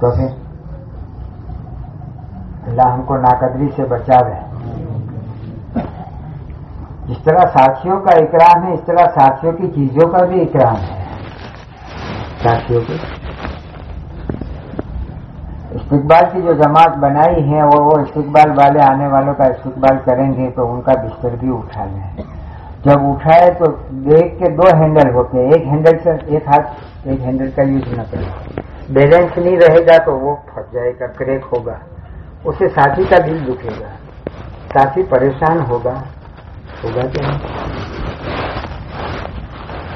तो फिर अल्लाह हमको नाकदरी से बचावे। जिस तरह साथियों का इकराम है, इस तरह साथियों की चीज़ों का भी इकराम है। साथियों की इस्तकबाल की जो जमात बनाई है और वो इस्तकबाल वाले आने वालों का इस्तकबाल करेंगे तो उनका बिस्तर भी उठा लें। जब उठाए तो देख के दो हैंडल होते हैं। एक हैंडल से एक हाथ, एक हैंडल का यूज़ न करें। बैलेंस नहीं रहेगा तो वो फट जाएगा, क्रैक होगा। उससे साथी का दिल दुखेगा। साथी परेशान होगा। होगा क्या?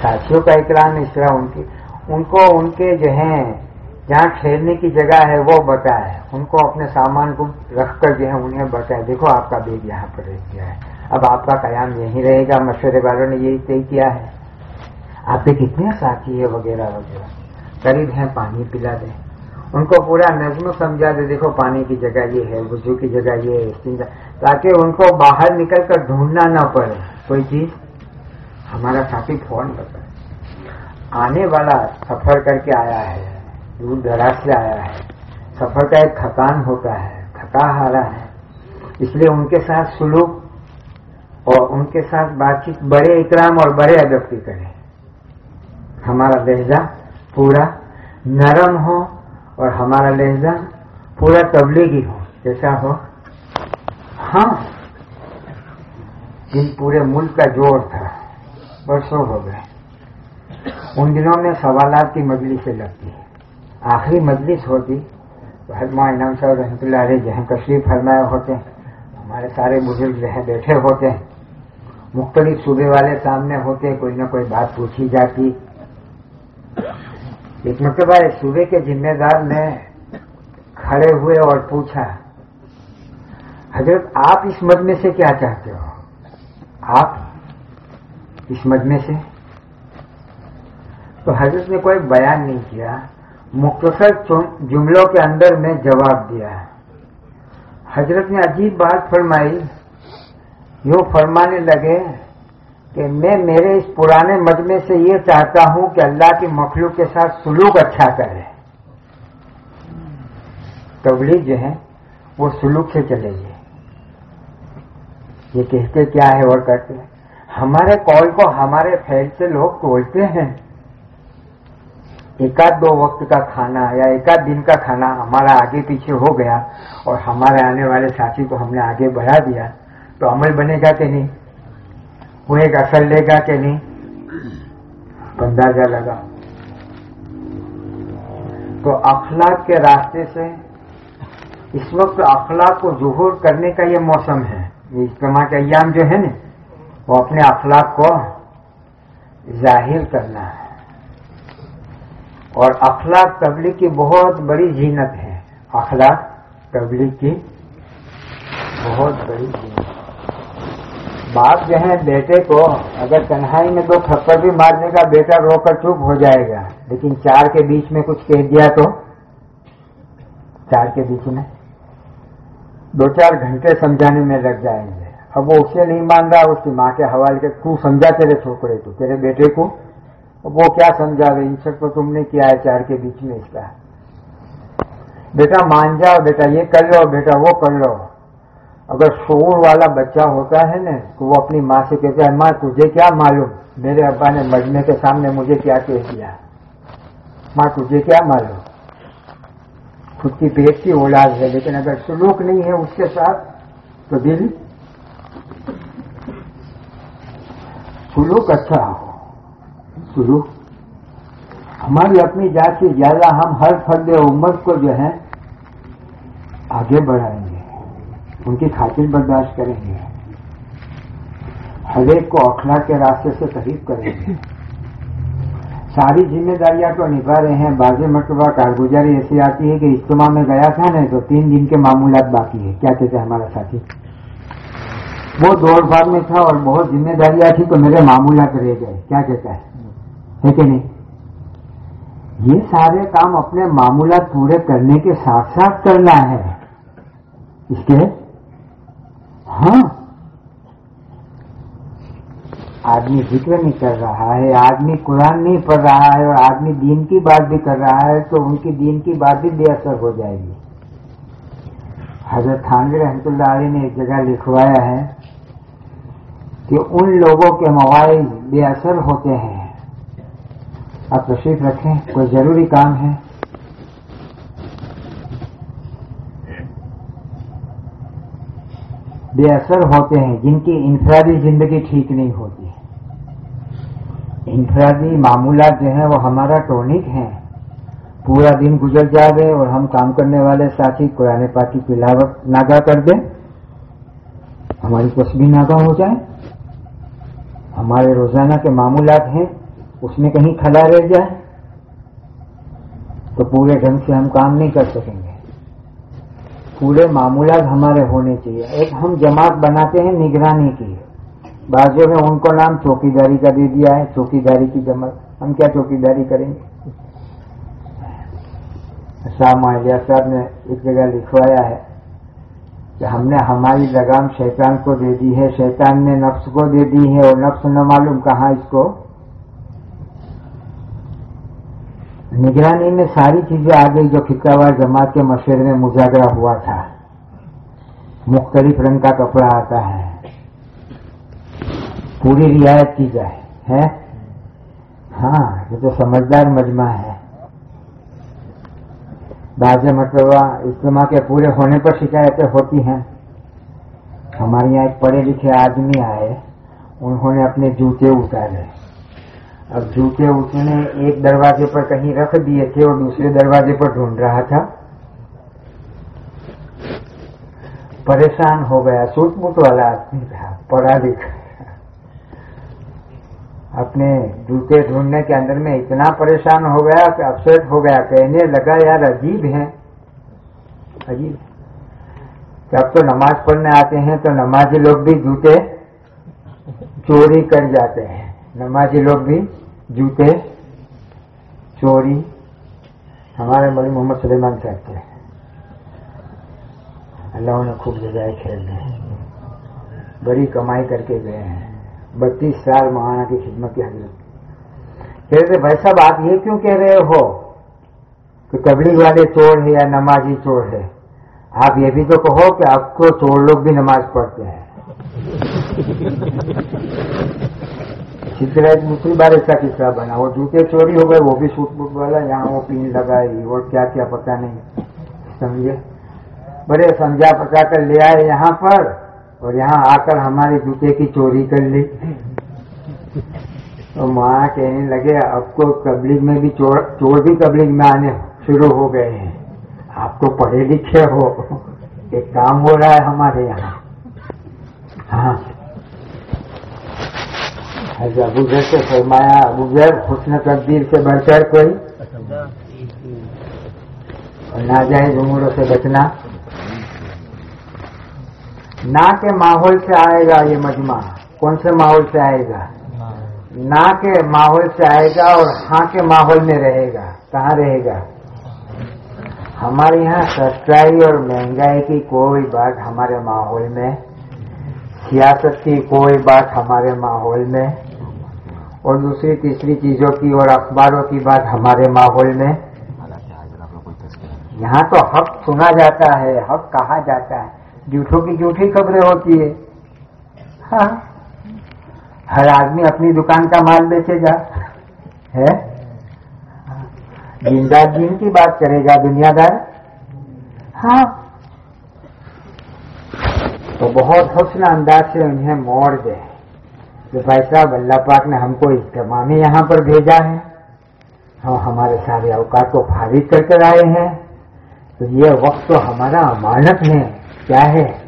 साथियों का इकराम तरह उनकी उनको उनके जो है, जहाँ ठहरने की जगह है, वो बताए। उनको अपने सामान को रखकर जो है उन्हें बताए। देखो, आपका बेग यहाँ पर रह गया है। अब आपका कयाम यहीं रहेगा। मशवरे वालों ने यही तय किया है। आपके कितने साथी है वगैरह वगैरह। करीब है, पानी पिला दे। उनको पूरा नज्म समझा दे। देखो, पानी की जगह ये है वज़ू की जगह ये है ताकि उनको बाहर निकल कर ढूंढना ना पड़े। कोई चीज़? हमारा साथी फ़ोन बताए आने वाला सफ़र करके आया है, दूर दराज से आया है। सफ़र का एक थकान होता है थका हारा है। इसलिए उनके साथ सुलूक और उनके साथ बातचीत बड़े इकराम और बड़े अदब की करें। हमारा लहजा पूरा नरम हो और हमारा लहजा पूरा तबलीगी हो। जैसा हो। हाँ जिन पूरे मुल्क का ज़ोर था बरसों हो गए। उन दिनों में सवालात की मजलिसें लगती है। आखिरी मजलिस होती तो हजमा इनाम साहब रहमतुल्लाह जहाँ तशरीफ़ फरमाए होते हैं हमारे सारे बुज़ुर्ग जहाँ बैठे होते हैं, मुख्तलिफ़ सूबे वाले सामने होते कोई ना कोई बात पूछी जाती। एक मतबा इस सूबे के जिम्मेदार ने खड़े हुए और पूछा, हज़रत, आप इस मजमे से क्या चाहते हो? आप इस मजमे से? तो हज़रत ने कोई बयान नहीं किया। मुख्तसर जुमलों के अंदर में जवाब दिया हज़रत ने अजीब बात फरमाई। यो फरमाने लगे कि मैं मेरे इस पुराने मजमे से ये चाहता हूँ कि अल्लाह की मखलूक के साथ सुलूक अच्छा करे। तबलीग जो है, वो सुलूक से चलेगी ये कहते क्या है और करते हैं? हमारे कॉल को हमारे फैल से लोग तोड़ते हैं। एकाध दो वक्त का खाना या एकाध दिन का खाना हमारा आगे पीछे हो गया और हमारे आने वाले साथी को हमने आगे बढ़ा दिया तो अमल बनेगा कि नहीं? वो एक असर लेगा कि नहीं? अंदाज़ा लगा तो अखलाक के रास्ते से इस वक्त अखलाक को जुहूर करने का ये मौसम है। इज्तमा के अयाम जो है ना, वो अपने अखलाक को ज़ाहिर करना है। और अखलाक तबलीग की बहुत बड़ी जीनत है। अखलाक तबलीग की बहुत बड़ी जीनत। बाप जो है बेटे को अगर तन्हाई में दो थप्पड़ भी मार देगा बेटा रोकर चुप हो जाएगा, लेकिन चार के बीच में कुछ कह दिया तो? चार के बीच में? दो चार घंटे समझाने में लग जाएँगे। अब वो उसे नहीं मान रहा उसकी माँ के हवाले के तू समझा तेरे छोकरे को, तेरे बेटे को। वो क्या समझा रहे? सबको तुमने किया है, चार के बीच में इसका। बेटा, मान जाओ, बेटा, ये कर लो, बेटा, वो कर लो। अगर शोर वाला बच्चा होता है ना तो वो अपनी माँ से कहता है, माँ, तुझे क्या मालूम? मेरे अब्बा ने मजमे के सामने मुझे क्या कह दिया? माँ, तुझे क्या मालूम? खुद की पेट की औलाद है, लेकिन अगर सुलूक नहीं है उसके साथ तो दिल? सुलूक अच्छा हो। सुलूक हमारी अपनी जात से ज़्यादा हम हर फर्द उम्मत को जो है, आगे बढ़ाएँगे। उनकी खातिर बर्दाश्त करेंगे। हर एक को अखला के रास्ते से करीब करेंगे। सारी जिम्मेदारियाँ तो निभा रहे हैं। बाजे मरतबा कारगुजारी ऐसी आती है कि इज्तमा में गया था ना तो तीन दिन के मामूलात बाकी है। क्या कहते हैं हमारा साथी? वो दौड़ भाग में था और बहुत जिम्मेदारियाँ थी तो मेरे मामूलात रह गए। क्या कहता है? है कि नहीं? ये सारे काम अपने मामूलात पूरे करने के साथ साथ करना है। इसके? हाँ। आदमी ज़िक्र नहीं कर रहा है, आदमी कुरान नहीं पढ़ रहा है और आदमी दीन की बात भी कर रहा है तो उनकी दीन की बात भी बेअसर हो जाएगी। हज़रत थानवी रहमतुल्लाह अलैह ने एक जगह लिखवाया है कि उन लोगों के मवाइज बेअसर होते हैं। आप तशरीफ़ रखें, कोई ज़रूरी काम है? बेअसर होते हैं, जिनकी इंफरादी ज़िंदगी ठीक नहीं होती इंफरादी मामूलात जो है, वो हमारा टॉनिक है। पूरा दिन गुजर जाए और हम काम करने वाले साथी कुरान पाक की नागा कर दें। हमारी तस्वीर नागा हो जाए। हमारे रोज़ाना के मामूलात हैं। उसमें कहीं खड़ा रह जाए तो पूरे ढंग से हम काम नहीं कर सकेंगे। पूरे मामूलात हमारे होने चाहिए। एक हम जमात बनाते हैं निगरानी की बाजू में उनको नाम चौकीदारी का दे दिया है, चौकीदारी की जमात। हम क्या चौकीदारी करेंगे? शाह माहिया साहब ने एक जगह लिखवाया है कि हमने हमारी लगाम शैतान को दे दी है, शैतान ने नफ्स को दे दी है, और नफ्स न मालूम कहा इसको निगरानी में सारी चीज़ें आ गई जो फिक्रावार जमात के मशवरे में मुजागरा हुआ था। मुख्तलिफ़ रंग का कपड़ा आता है। पूरी रियायत की जाए, है? हाँ ये तो समझदार मजमा है। बाजे मतलबा इज्तमा के पूरे होने पर शिकायतें होती हैं। हमारे यहाँ एक पढ़े लिखे आदमी आए, उन्होंने अपने जूते उतारे। अब जूते उसने एक दरवाजे पर कहीं रख दिए थे और दूसरे दरवाजे पर ढूंढ रहा था। परेशान हो गया, सूटबूट वाला आदमी था पढ़ा लिखा अपने जूते ढूँढने के अंदर में इतना परेशान हो गया कि अपसेट हो गया, कहने लगा, यार, अजीब है। अजीब। जब तो नमाज़ पढ़ने आते हैं तो नमाजी लोग भी जूते चोरी कर जाते हैं। नमाजी लोग भी जूते, चोरी, हमारे मौली मोहम्मद सलेमान साहब हैं। अल्लाह ने खूब जगह खेल दी बड़ी कमाई करके गए हैं। बत्तीस साल महाना की खिदमत की हज़रत। कह रहे, भाई साहब, आप ये क्यों कह रहे हो कि तबलीग वाले चोर है या नमाजी चोर है? आप ये भी तो कहो कि आपको चोर लोग भी नमाज़ पढ़ते हैं। चित्र दूसरी बार ऐसा किस्सा बना? वो जूते चोरी हो गए, वो भी सूट बूट वाला, यहाँ वो पिन लगाई और क्या क्या पता नहीं। समझे? बड़े समझा पका कर ले आए यहाँ पर, और यहाँ आकर हमारे जूते की चोरी कर ली। तो वहाँ कहने लगे तो कबलिग में भी चोर चोर भी कबलिग में आने शुरू हो गए हैं। आप तो पढ़े लिखे हो। एक काम हो रहा है हमारे यहाँ। हाँ। अबू जर से फरमाया अबू हुस्न तकदीर से बढ़कर कोई और ना जाए उम्रों से बचना। ना के माहौल से आएगा ये मजमा। कौन से माहौल से आएगा? ना के माहौल से आएगा और हाँ के माहौल में रहेगा। कहाँ रहेगा? हमारे यहाँ सस्ताई और महँगाई की कोई बात हमारे माहौल में, सियासत की कोई बात हमारे माहौल में और दूसरी, तीसरी चीज़ों की और अखबारों की बात हमारे माहौल में। यहाँ तो हक सुना जाता है, हक कहा जाता है। झूठों की झूठी खबरें होती है। हाँ। हर आदमी अपनी दुकान का माल बेचेगा। है? ज़िंदा दिन की बात करेगा दुनियादार। हाँ। तो बहुत हौसला अंदाज से उन्हें मोड़ दे। कि भाई साहब, अल्लाह पाक ने हमको इज्तमा यहाँ पर भेजा है। हम हमारे सारे अवकात को फारिग करके आए हैं। तो ये वक्त तो हमारा अमानत है। क्या है?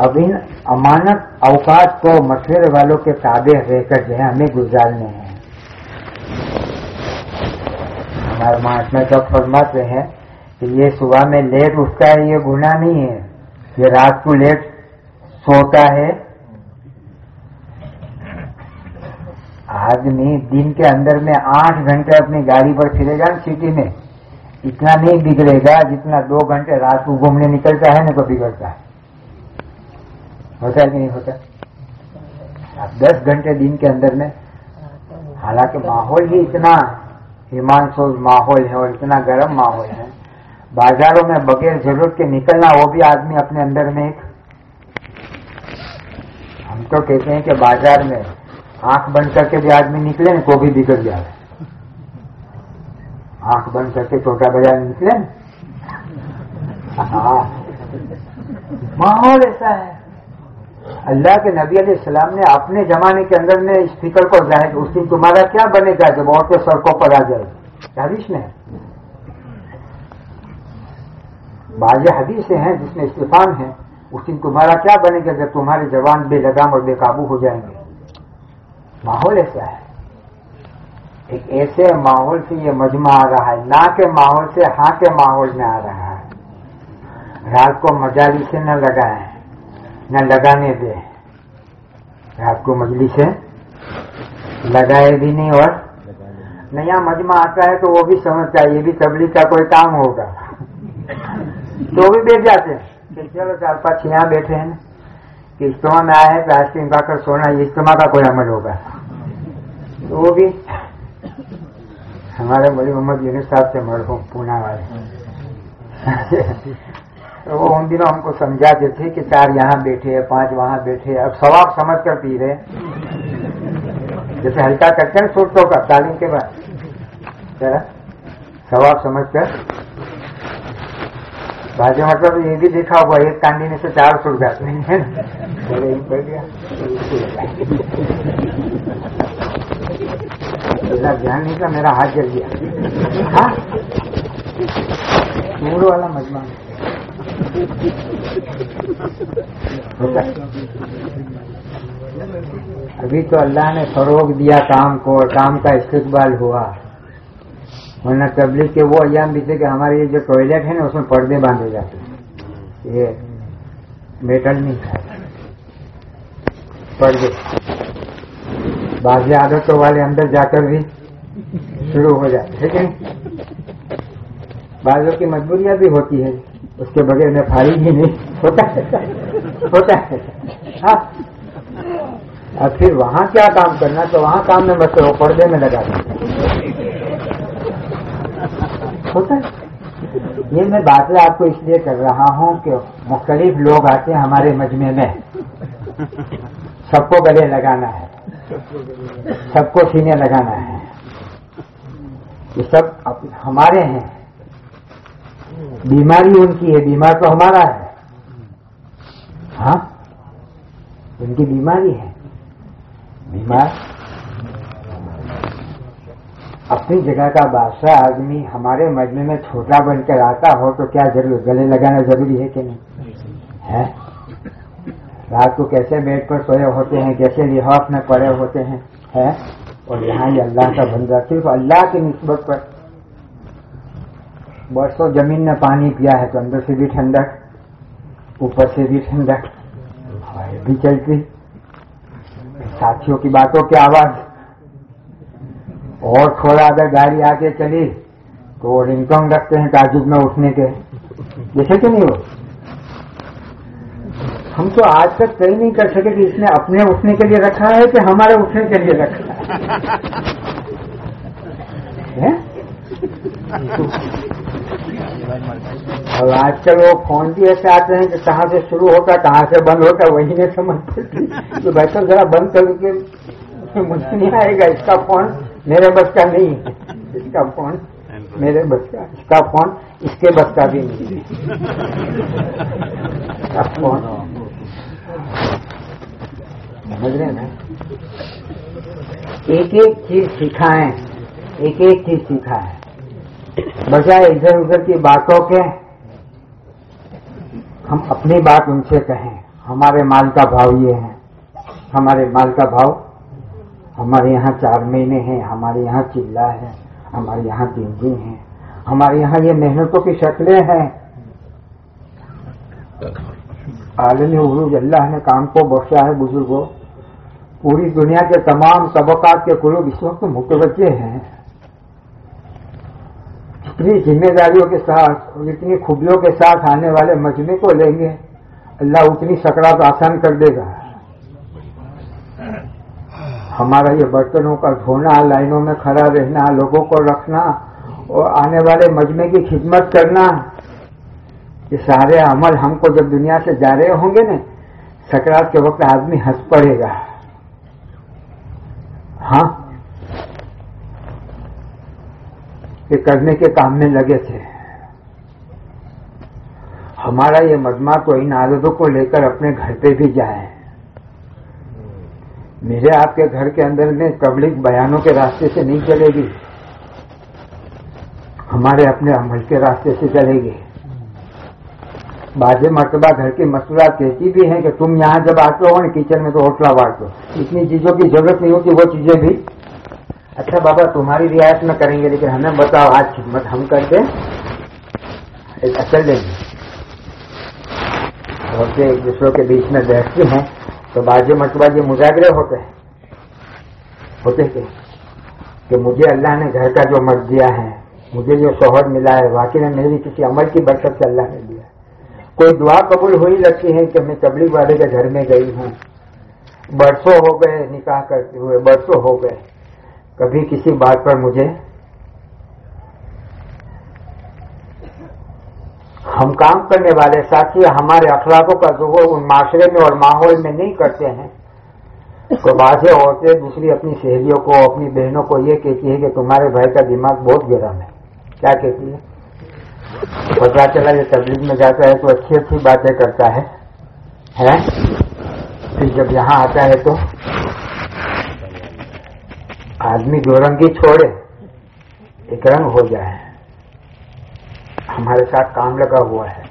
अब इन अमानत अवकात को मशवरे वालों के ताबे रहकर जो है हमें गुजारने हैं। हमारे महात्मा तो फरमाते हैं कि ये सुबह में लेट उठता है, ये गुना नहीं है। ये रात को लेट सोता है। आदमी दिन के अंदर में आठ घंटे अपनी गाड़ी पर फिरेगा सिटी में। इतना नहीं बिगड़ेगा जितना दो घंटे रात को घूमने निकलता है, ना तो बिगड़ता है। होता है कि नहीं होता? अब दस घंटे दिन के अंदर में, हालाँकि माहौल ही इतना, हिमांशु माहौल है और इतना गर्म माहौल है। बाजारों में बगैर ज़रूरत के निकलना, वो भी आदमी अपने अंदर में एक हम तो कहते हैं कि बाज़ार में आँख बंद करके भी आदमी निकले ना तो भी बिगड़ जाए। आँख बंद करके छोटा बाज़ार निकले हाँ। माहौल ऐसा है। अल्लाह के नबी सलाम ने अपने जमाने के अंदर में स्पीकर को ज़ाहिर उस दिन तुम्हारा क्या बनेगा जब औरतें सड़कों पर आ जाए? हदीस में बाज हदीस हैं जिसमें इस्तीफान है, उस दिन तुम्हारा क्या बनेगा जब तुम्हारे जवान बेलगाम और बेकाबू हो जाएँगे? माहौल ऐसा है। एक ऐसे माहौल से ये मजमा आ रहा है। ना के माहौल से हाँ के माहौल में आ रहा है। रात को मजाली से न लगाए, न लगाने दे। रात को मजली से लगाए भी नहीं और नया मजमा आता है तो वो भी समझता है, ये भी तबलीग का कोई काम होगा। तो भी बैठ जाते हैं। चलो चार पाँच यहाँ बैठे हैं कि इज्तमा में आए हैं तो आइसक्रीम खाकर सोना इज्तमा का कोई अमल होगा। तो वो भी हमारे बड़ी मोहम्मद यूनिस साहब से मरहूम, पूना वाले। तो वो उन दिनों हमको समझाते थे कि चार यहाँ बैठे पाँच वहाँ बैठे अब सवाब समझ कर पी रहे जैसे हल्का करते हैं सूटों का, तालीम के बाद। जरा सवाब समझ कर भाजपा मतलब ये भी देखा हुआ, एक कांडीने से चार सुट जाते नहीं है पड़ गया। मेरा ध्यान नहीं था, मेरा हाथ जल गया। हाँ? मूड वाला मजमा। अभी तो अल्लाह ने फरोग दिया काम को और काम का इस्तेबाल हुआ। वरना तबलीग के वो अयाम भी थे कि हमारे ये जो टॉयलेट है ना, उसमें पर्दे बांधे जाते ये मेटल नहीं पर्दे। बाजी आदतों वाले अंदर जाकर भी शुरू हो जाते ठीक है? बाजों की मजबूरियाँ भी होती है, उसके बगैर में फारी ही नहीं। होता है। होता है। हाँ। और फिर वहाँ क्या काम करना तो वहाँ काम में मत हो पर्दे में लगा देते होता है। ये मैं बातें आपको इसलिए कर रहा हूँ कि मुख्तलिफ़ लोग आते हैं हमारे मजमे में। सबको गले लगाना है। सबको सीने लगाना है। ये सब हमारे हैं। बीमारी उनकी है, बीमार तो हमारा है। हाँ? उनकी बीमारी है। बीमार अपनी जगह का बादशाह आदमी हमारे मजमे में छोटा बनकर आता हो तो क्या ज़रूर गले लगाना ज़रूरी है कि नहीं? है? रात को कैसे बेड पर सोए होते हैं, कैसे लिहाफ में पड़े होते हैं, है? और यहाँ ये अल्लाह का बंदा, सिर्फ़ अल्लाह की निस्बत पर। बरसों ज़मीन ने पानी पिया है तो अंदर से भी ठंडक, ऊपर से भी ठंडक। भी चलती। साथियों की बातों की आवाज़। और थोड़ा अगर गाड़ी आके चली तो वो रिंगटोन रखते हैं ताजुब में उठने के। जैसे कि नहीं हो हम तो आज तक तय नहीं कर सके कि इसने अपने उठने के लिए रखा है कि हमारे उठने के लिए रखा है। और आजकल वो फ़ोन भी ऐसे आते हैं कि कहाँ से शुरू होता, कहाँ से बंद होता, वही नहीं समझते तो साहब जरा बंद करके मुझे नहीं आएगा इसका फ़ोन। मेरे बस का नहीं, इसका फ़ोन, मेरे बस का, इसका फ़ोन, इसके बस का भी नहीं। इसका फ़ोन। समझ रहे हैं ना? एक एक चीज़ सिखाएँ एक एक चीज़ सिखाएँ। बजाय इधर उधर की बातों के, हम अपनी बात उनसे कहें, हमारे माल का भाव ये है, हमारे माल का भाव हमारे यहाँ चार महीने हैं, हमारे यहाँ चिल्ला है, हमारे यहाँ दिन है, हमारे यहाँ ये मेहनतों की शक्लें हैं। आलमी उरूज अल्लाह ने काम को बख्शा है बुज़ुर्गों। पूरी दुनिया के तमाम तबकात के कुलूब इस वक्त मुतवजे हैं। जितनी जिम्मेदारियों के साथ और जितनी खूबियों के साथ आने वाले मजमे को लेंगे, अल्लाह उतनी सकरात आसान कर देगा। हमारा ये बर्तनों का धोना, लाइनों में खड़ा रहना, लोगों को रखना और आने वाले मजमे की खिदमत करना, ये सारे अमल हमको जब दुनिया से जा रहे होंगे ना, सकरात के वक्त आदमी हंस पड़ेगा। हाँ? ये करने के काम में लगे थे। हमारा ये मजमा तो इन आदतों को लेकर अपने घर पे भी जाए। मेरे आपके घर के अंदर में पब्लिक बयानों के रास्ते से नहीं चलेगी। हमारे अपने अमल के रास्ते से चलेगी। बाजे मरतबा घर की मसला कहती भी है कि तुम यहाँ जब आते हो ना किचन में तो होटला बांटो। इतनी चीज़ों की ज़रूरत नहीं होती, वो चीज़ें भी। अच्छा बाबा, तुम्हारी रियायत में करेंगे, लेकिन हमें बताओ, आज खिदमत हम कर दें, एक देंगे औरतें एक दूसरों के बीच में बैठती हैं तो बाजे मरतबा मुजागरे होते हैं। होते थे कि मुझे अल्लाह ने घर का जो मर्द दिया है, मुझे जो शोहर मिला है, वाकई में मेरी किसी अमल की बरकत से अल्लाह ने दिया कोई दुआ कबूल हुई रखी है कि मैं तबलीग वाले के घर में गई हूँ? बरसों हो गए निकाह करते हुए, बरसों हो गए। कभी किसी बात पर मुझे हम काम करने वाले साथी हमारे अखलाकों का जो उन माशरे में और माहौल में नहीं करते हैं। तो बातें औरतें दूसरी अपनी सहेलियों को, अपनी बहनों को ये कहती है कि तुम्हारे भाई का दिमाग बहुत गर्म है। क्या कहती है? पता चला, ये तबलीग में जाता है तो अच्छी अच्छी बातें करता है। है? फिर जब यहाँ आता है तो आदमी दो रंगी छोड़े, एक रंग हो जाए। हमारे साथ काम लगा हुआ है।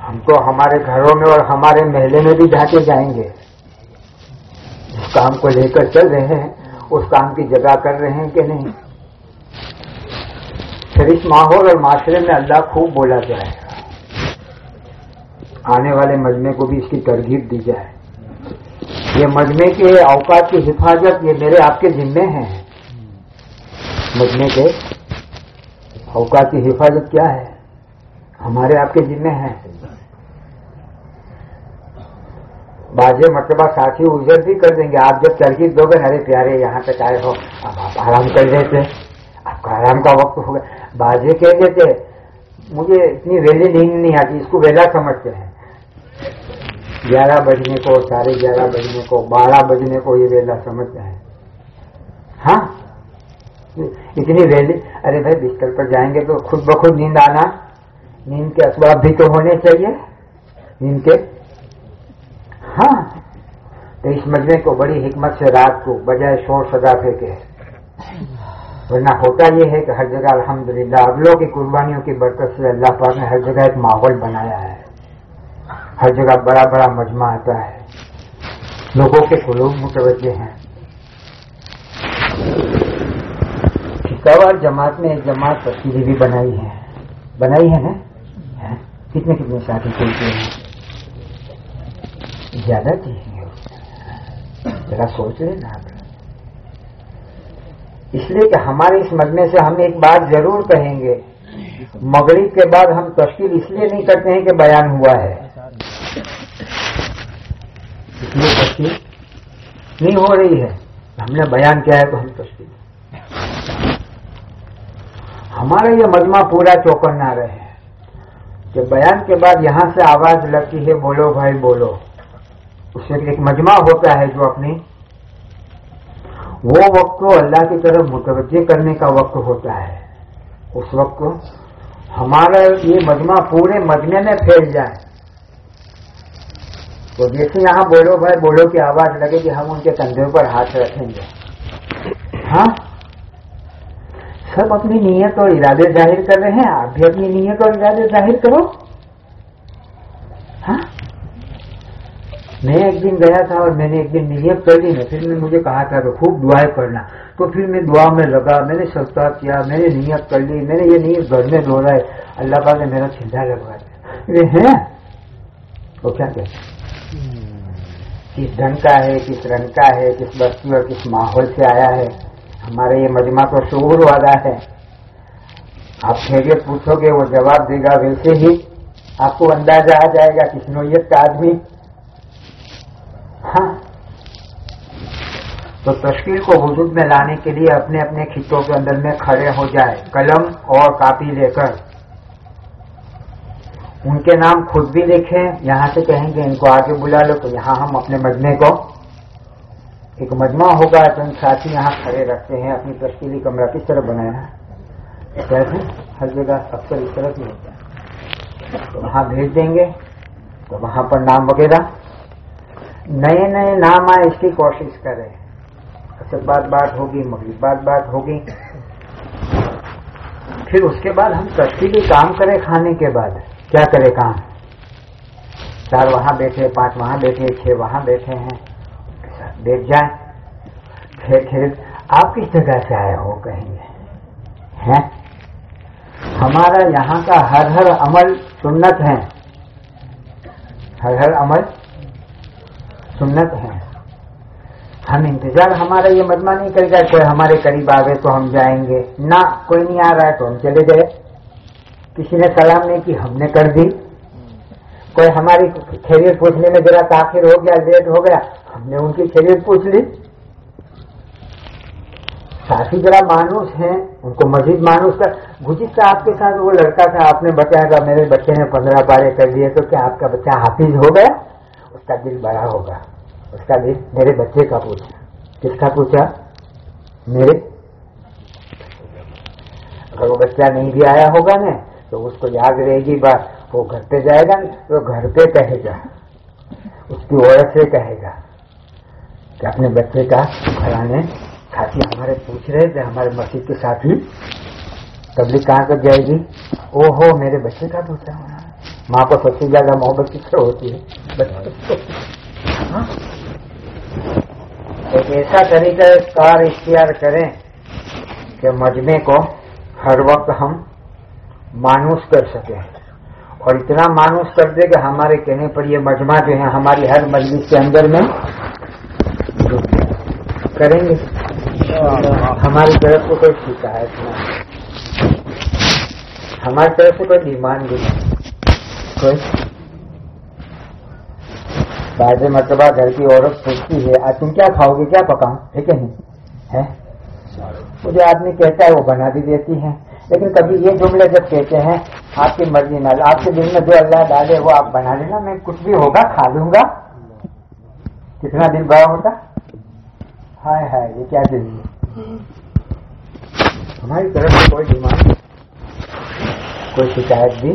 हम तो हमारे घरों में और हमारे महले में भी जाके जाएँगे। जिस काम को लेकर चल रहे हैं, उस काम की जगह कर रहे हैं कि नहीं? फिर इस माहौल और माशरे में अल्लाह खूब बोला जाएगा आने वाले मजमे को भी इसकी तरगीब दी जाए। ये मजमे के अवकात की हिफाजत, ये मेरे आपके जिम्मे हैं। मजमे के अवकात की हिफाजत क्या है? हमारे आपके जिम्मे हैं। बाजे मतलब साथी उजर भी कर देंगे। आप जब चरखी दोगे, अरे प्यारे, यहाँ तक आए हो अब आप आराम कर देते आपका आराम का वक्त होगा बाजे कह देते मुझे इतनी वेली नींद नहीं आती, इसको वेला समझते हैं। ग्यारह बजने को, साढ़े ग्यारह बजने को, बारह बजने को ये वेला समझते हैं। हाँ? इतनी वेली अरे भाई बिस्तर पर जाएँगे तो खुद ब खुद नींद आना, नींद के असबाब भी तो होने चाहिए। नींद के हाँ। तो इस मजमे को, बड़ी हिकमत से रात को बजाय शोर सदा फेंके वरना होता यह है कि हर जगह अल्हम्दुलिल्लाह अगलों की कुर्बानियों की बरकत से अल्लाह पाक ने हर जगह एक माहौल बनाया है। हर जगह बड़ा बड़ा मजमा आता है। लोगों के कुलूब मुतवजे हैं। शिकावार जमात में एक जमात तस्वीरें भी बनाई है। बनाई है ना? कितने कितने साथी चलते हैं ज़्यादा चाहिए जरा सोच लेना आप। इसलिए कि हमारे इस मजमे से हम एक बात ज़रूर कहेंगे। मगरिब के बाद हम तश्कील इसलिए नहीं करते हैं कि बयान हुआ है। इसलिए तश्कील नहीं हो रही है। हमने बयान किया है तो हम तश्कील हमारा ये मजमा पूरा चौकन्ना रहे। कि बयान के बाद यहाँ से आवाज़ लगती है, बोलो भाई, बोलो। उससे एक मजमा होता है जो अपनी, वो वक्त को अल्लाह की तरफ़ मुतवजह करने का वक्त होता है। उस वक्त को हमारा ये मजमा पूरे मजमे में फैल जाए। तो जैसे यहाँ बोलो भाई, बोलो की आवाज़ लगे कि हम उनके कंधे पर हाथ रखेंगे। हाँ? सब अपनी नीयत और इरादे ज़ाहिर कर रहे हैं, आप भी अपनी नीयत और इरादे ज़ाहिर करो। हाँ? मैं एक दिन गया था और मैंने एक दिन नियत कर ली ना फिर ने मुझे कहा था खूब दुआएँ करना। तो फिर मैं दुआ में लगा, मैंने सस्ता किया, मैंने नियत कर ली, मैंने ये नियत घर में दोहराए, अल्लाह पाक ने मेरा छिंदा लगवा दिया। है? तो क्या कहते किस ढंग का है, किस रंग का है, किस बस्ती और किस माहौल से आया है? हमारे ये मजमा तो शूर वाला है। आप खैरियत पूछोगे, वो जवाब देगा, वैसे ही आपको अंदाज़ा आ जाएगा किस नोयत का आदमी। हाँ। तो तश्कील को वजूद में लाने के लिए अपने अपने खितों के अंदर में खड़े हो जाए, कलम और कापी लेकर। उनके नाम खुद भी लिखें, यहाँ से कहेंगे, इनको आगे बुला लो तो यहाँ हम अपने मजमे को एक मजमा होगा तो चंद साथी यहाँ खड़े रखते हैं, अपनी तश्कीली कमरा किस तरह बनाया है? कैसे? हर जगह अक्सर इस तरह की होता है। तो वहाँ भेज देंगे तो वहाँ पर नाम वगैरह। नए नए नाम आए, इसकी कोशिश करें। अच्छा बात बात होगी मगली बात बात होगी। फिर उसके बाद हम तश्कीली काम करें, खाने के बाद। क्या करें काम? चार वहाँ बैठे, पाँच वहाँ बैठे, छह वहाँ बैठे हैं। बैठ जाए फिर फिर आप किस जगह से आए हो कहेंगे? हैं? हमारा यहाँ का हर हर अमल सुन्नत है। हर हर अमल सुन्नत है। हम इंतज़ार, हमारा ये मजमा नहीं करेगा कोई हमारे करीब आ गए तो हम जाएँगे। ना, कोई नहीं आ रहा है तो हम चले गए। किसी ने सलाम नहीं की, हमने कर दी। कोई हमारी खैरियत पूछने में जरा ताखिर हो गया, लेट हो गया, हमने उनकी खैरियत पूछ ली। साथी जरा मानुस हैं, उनको मजीद मानुस का गुजिस्ता आपके साथ वो लड़का था, आपने बताया था, मेरे बच्चे ने पंद्रह बारह कर लिए तो क्या आपका बच्चा हाफिज हो गया? उसका दिल बड़ा होगा उसका दिल मेरे बच्चे का पूछा। किसका पूछा? मेरे? अगर वो बच्चा नहीं भी आया होगा ना तो उसको याद रहेगी बात। वो घर पे जाएगा ना तो घर पे कहेगा। उसकी औरत से कहेगा कि अपने बच्चे का घराने साथी हमारे पूछ रहे थे, हमारे मस्जिद के साथी। तबलीग कहाँ तक जाएगी? ओ हो मेरे बच्चे का पूछा माँ को सबसे ज़्यादा मोहब्बत किससे होती है? हाँ? एक ऐसा तरीका कार इख्तियार करें कि मजमे को हर वक्त हम मानूस कर सके। और इतना मानूस कर दे कि हमारे कहने पर ये मजमा जो है, हमारी हर मजलिस के अंदर में करेंगे। हमारी तरफ़ से कोई शिकायत नहीं हमारी तरफ़ से कोई डिमांड भी नहीं कोई? बाजे मरतबा घर की औरत पूछती है, आज तुम क्या खाओगे, क्या पकाऊं ठीक है नहीं? है? मुझे आदमी कहता है, वो बना भी देती है। लेकिन कभी ये जुमले जब कहते हैं, आपकी मर्ज़ी ना, आपके दिल में जो अल्लाह डाले, वो आप बना लेना, मैं कुछ भी होगा, खा लूँगा। कितना दिल बड़ा होता? हाय हाय, ये क्या दिल है? हमारी तरफ़ से कोई डिमांड कोई शिकायत भी,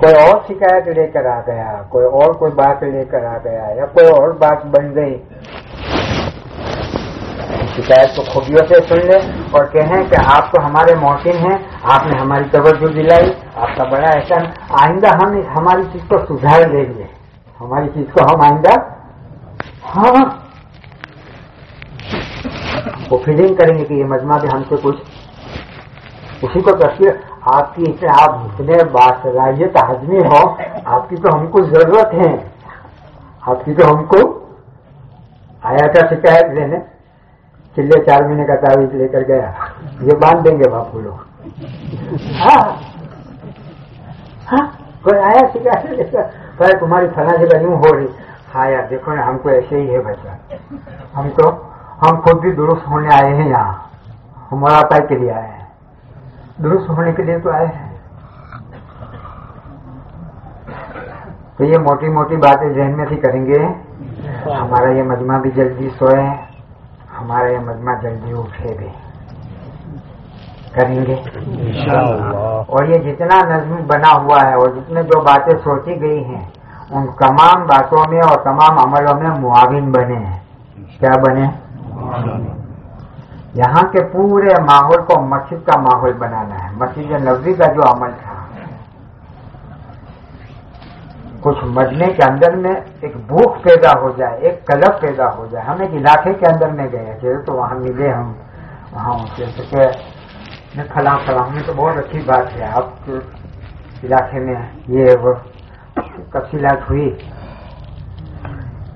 कोई और शिकायत लेकर आ गया, कोई और कोई बात लेकर आ गया, या कोई और बात बन गई शिकायत को खूबियों से सुन ले और कहें कि आप तो हमारे मोहसिन हैं, आपने हमारी तवज्जो दिलाई, आपका बड़ा एहसान। आइंदा हम हमारी चीज़ को सुधार लेंगे। हमारी चीज़ को हम आइंदा हाँ। वो फीलिंग करेंगे कि ये मजमा भी हमसे कुछ उसी को तस्वीर आपकी इतने आप इतने बासलाहियत आदमी हो, आपकी तो हमको ज़रूरत है। आपकी तो हमको आया था शिकायत लेने। चिल्ले चार महीने का तावीज लेकर गया। ये बाँध देंगे बापू लोग। हाँ। हाँ। कोई आया शिकायत लेकर तुम्हारी फला जगह यूँ हो रही। हाँ यार, देखो ना, हमको ऐसे ही है बच्चा। हम तो हम खुद भी दुरुस्त होने आए हैं यहाँ। हम मुरापाई के लिए आए हैं। दुरुस्त होने के लिए तो आए हैं। तो ये मोटी मोटी बातें जहन में भी करेंगे। हमारा ये मजमा भी जल्दी सोए। हमारा मजमा जल्दी उठे भी। करेंगे? और ये जितना नज्म बना हुआ है और जितने जो बातें सोची गई हैं उन तमाम बातों में और तमाम अमलों में मुआविन बने हैं। क्या बने? यहाँ के पूरे माहौल को मस्जिद का माहौल बनाना है। मस्जिद नबी का जो अमल था कुछ मजमे के अंदर में एक भूख पैदा हो जाए, एक कलब पैदा हो जाए। हम एक इलाके के अंदर में गए थे तो वहाँ मिले हम। वहाँ उनसे तो मैं फला फला में तो बहुत अच्छी बात है। आप तो इलाके में ये वो तफसीलात हुई।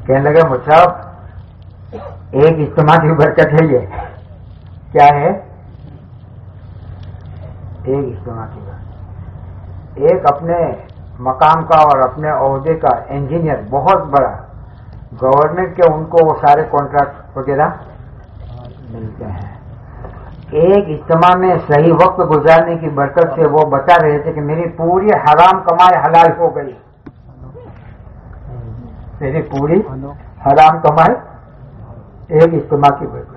कहने लगे मुझा एक इज्तमा की बरकत है ये क्या है? एक इज्तमा की बरकत एक अपने मकाम का और अपने अहदे का इंजीनियर बहुत बड़ा गवर्नमेंट के उनको वो सारे कॉन्ट्रैक्ट वगैरह मिलते हैं। एक इज्तमा में सही वक्त गुजारने की बरकत से वो बता रहे थे कि मेरी पूरी हराम कमाई हलाल हो गई। मेरी पूरी हराम कमाई एक इज्तमा की बरकत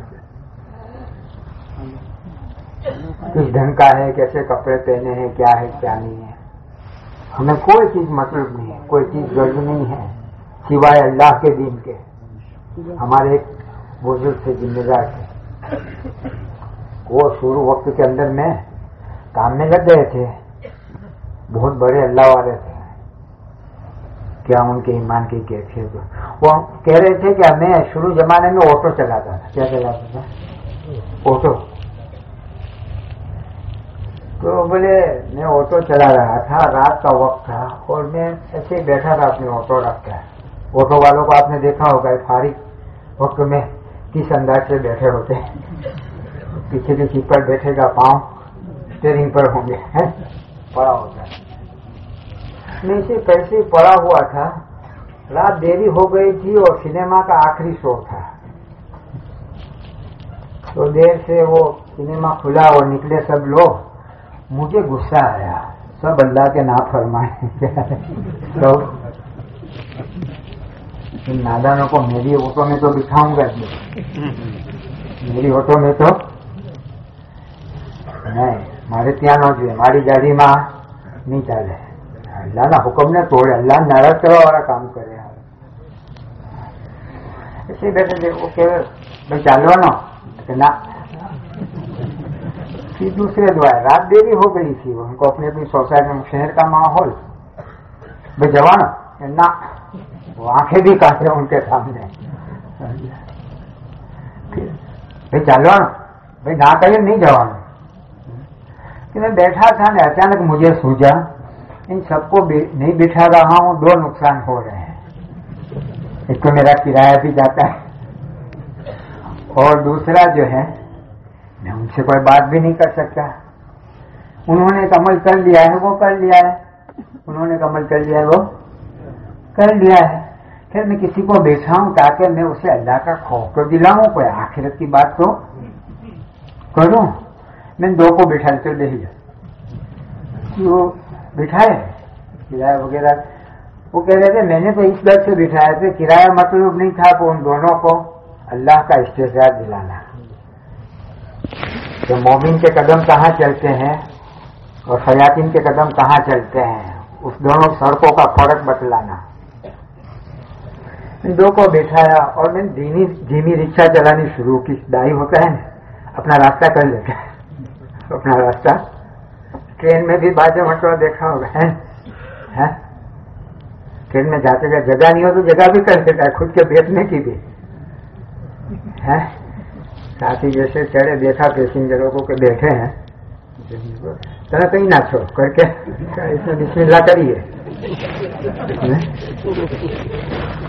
किस ढंग का है, कैसे कपड़े पहने हैं, क्या है, क्या नहीं है? हमें कोई चीज़ मतलब नहीं है, कोई चीज़ गर्ज नहीं है, सिवाय अल्लाह के दिन के। हमारे एक बुज़ुर्ग से जिम्मेदार थे। वो शुरू वक्त के अंदर में काम में लग गए थे। बहुत बड़े अल्लाह वाले थे। क्या उनके ईमान की कैफियत वो कह रहे थे कि मैं शुरू जमाने में ऑटो चलाता था। क्या चलाता था? ऑटो। तो बोले, मैं ऑटो चला रहा था, रात का वक्त था, और मैं ऐसे ही बैठा था अपने ऑटो रखता है ऑटो वालों को आपने देखा होगा फारिग वक्त में किस अंदाज से बैठे होते पीछे की सीट पर बैठेगा, पाँव स्टेरिंग पर होंगे, है? पड़ा होता है। मैं इसे कैसे पड़ा हुआ था? रात देरी हो गई थी और सिनेमा का आखिरी शो था। तो देर से वो सिनेमा खुला और निकले सब लोग। मुझे गुस्सा आया सब अल्लाह के ना फरमाए तो इन नादानों को मेरी ऑटो में तो बिठाऊंगा मेरी ऑटो में तो नहीं મારે ત્યાં ન જોઈએ મારી ગાડીમાં નહીં ચાલે અલ્લાહના હુકમને તોડે અલ્લાહ નારાજ કરવા વાળા કામ કરે ऐसे बैठे थे वो कहे भाई चालवानो ना फिर दूसरे द्वारा रात देरी हो गई थी, उनको अपनी अपनी सोसाइटी में शहर का माहौल। भाई जवान ना वो आँखें भी काटे उनके सामने। भाई चालवान भाई ना कहिए नहीं जवान। कि मैं बैठा था ना, अचानक मुझे सूझा, इन सबको नहीं बिठा रहा हूँ, दो नुकसान हो रहे हैं। एक तो मेरा किराया भी जाता है, और दूसरा जो है मैं उनसे कोई बात भी नहीं कर सकता। उन्होंने एक अमल कर लिया है, वो कर लिया है। उन्होंने एक अमल कर लिया है, वो कर लिया है। फिर मैं किसी को हूँ ताकि मैं उसे अल्लाह का खौफ तो दिलाऊं? कोई आखिरत की बात तो करूँ? मैंने दो को बिठा कर दे वो बिठाए, किराया वगैरह। वो कह रहे थे, मैंने तो इस दर से बिठाया थे, किराया मतलब नहीं था उन दोनों को अल्लाह का इस्तेजार दिलाना। तो मोमिन के कदम कहाँ चलते हैं और फयातीन के कदम कहाँ चलते हैं? उस दोनों सड़कों का फ़र्क बतलाना। इन दो को बैठाया और मैंने धीमी धीमी रिक्शा चलानी शुरू की। दाई होता है अपना रास्ता कर लेता है। अपना रास्ता। ट्रेन में भी बाजे मटवा देखा होगा है, है? ट्रेन में जाते जाते जगह नहीं हो तो जगह भी कर लेता है खुद के बैठने की भी। है? સાથી જશે ત્યારે બેઠા પેસેન્જરો કો કે બેઠે હૈ તને કઈ નાખો કે બિસ્મિલ્લા કરીએ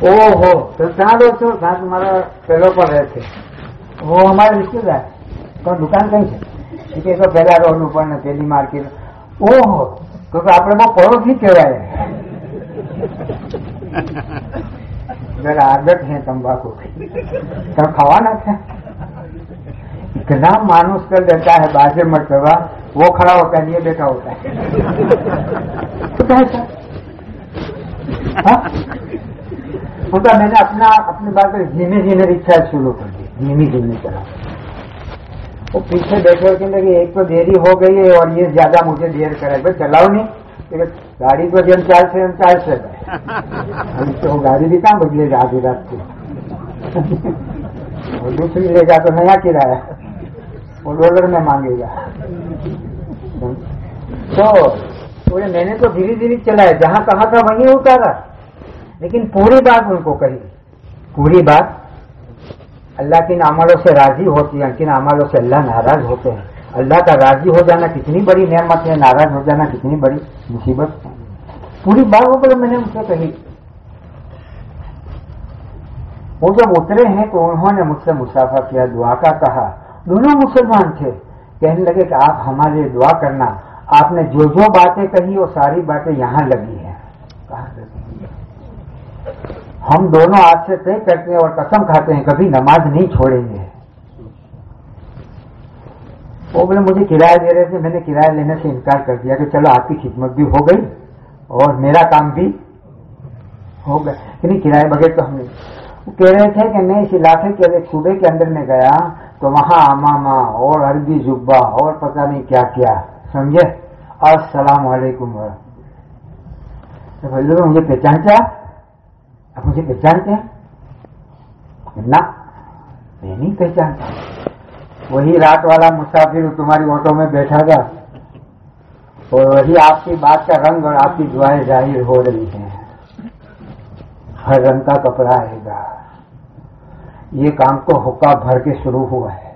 ઓહો તો ત્યાં દોસ્તો સાથ મારા પેલો પણ રહે છે ઓ અમારે બિસ્મિલ્લા પણ દુકાન કઈ છે કે પેલા રોડ ઉપર ને પેલી માર્કેટ ઓહો તો કે આપણે બહુ પડોશી કહેવાય જરા આદત છે તંબાકુ તમે ખાવાના છે इतना मानुस कर देता है बाजे मरतबा वो खड़ा होता है ये बैठा होता है। तो कैसा होता मैंने अपना, अपनी बात धीमे धीमे रिक्शा शुरू कर दी। धीमी धीमी चला। वो पीछे बैठे होते लगे, एक तो देरी हो गई है और ये ज़्यादा मुझे देर करे। भाई चलाओ नहीं। गाड़ी को जब चाल से, हम चाल से तो गाड़ी भी कहाँ बदलेगा आधी रात को? दूसरी लेगा तो नया किराया। वो डॉलर में मांगेगा। तो बोले मैंने तो धीरे धीरे चलाया जहाँ कहा था वहीं उतारा। लेकिन पूरी बात उनको कही। पूरी बात अल्लाह किन अमलों से राज़ी होती है किन अमलों से अल्लाह नाराज़ होते हैं। अल्लाह का राज़ी हो जाना कितनी बड़ी नेमत है, नाराज़ हो जाना कितनी बड़ी मुसीबत पूरी बात वो बोले, मैंने उनसे कही। वो जब उतरे हैं तो उन्होंने मुझसे मुसाफा किया, दुआ का कहा। दोनों मुसलमान थे। कहने लगे कि आप हमारे लिए दुआ करना। आपने जो जो बातें कही, वो सारी बातें यहाँ लगी हैं। हम दोनों आज से तय करते हैं और कसम खाते हैं, कभी नमाज़ नहीं छोड़ेंगे। वो बोले, मुझे किराया दे रहे थे, मैंने किराया लेने से इनकार कर दिया कि चलो आपकी खिदमत भी हो गई और मेरा काम भी हो गया। किराए बगैर तो हमने कह रहे थे कि मैं इस इलाके के सूबे के अंदर में गया तो वहाँ अमामा और अरबी जुब्बा और पता नहीं क्या क्या, समझे? अस्सलाम वालेकुम। तो भाई मुझे पहचानते आप मुझे पहचानते हैं? ना, मैं नहीं पहचानता। वही रात वाला मुसाफिर तुम्हारी ऑटो में बैठा था। और वही आपकी बात का रंग और आपकी दुआएँ ज़ाहिर हो रही हैं। हर रंग का कपड़ा आएगा। ये काम तो हुक्का भर के शुरू हुआ है।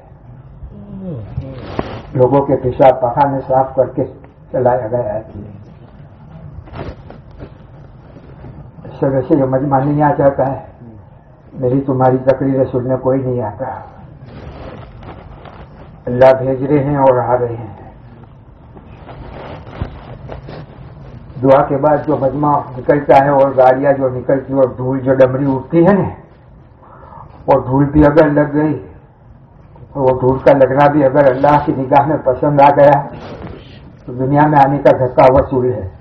लोगों के पेशाब पखाने साफ़ करके चलाया गया है। इससे वैसे जो मजमा नहीं आ जाता है, मेरी तुम्हारी तकरीरें सुनने कोई नहीं आता। अल्लाह भेज रहे हैं और आ रहे हैं। दुआ के बाद जो मजमा निकलता है और गाड़ियाँ जो निकलती है और धूल जो डमरी उठती है ना और धूल भी अगर लग गई तो वो धूल का लगना भी अगर अल्लाह की निगाह में पसंद आ गया तो दुनिया में आने का धक्का वसूल है।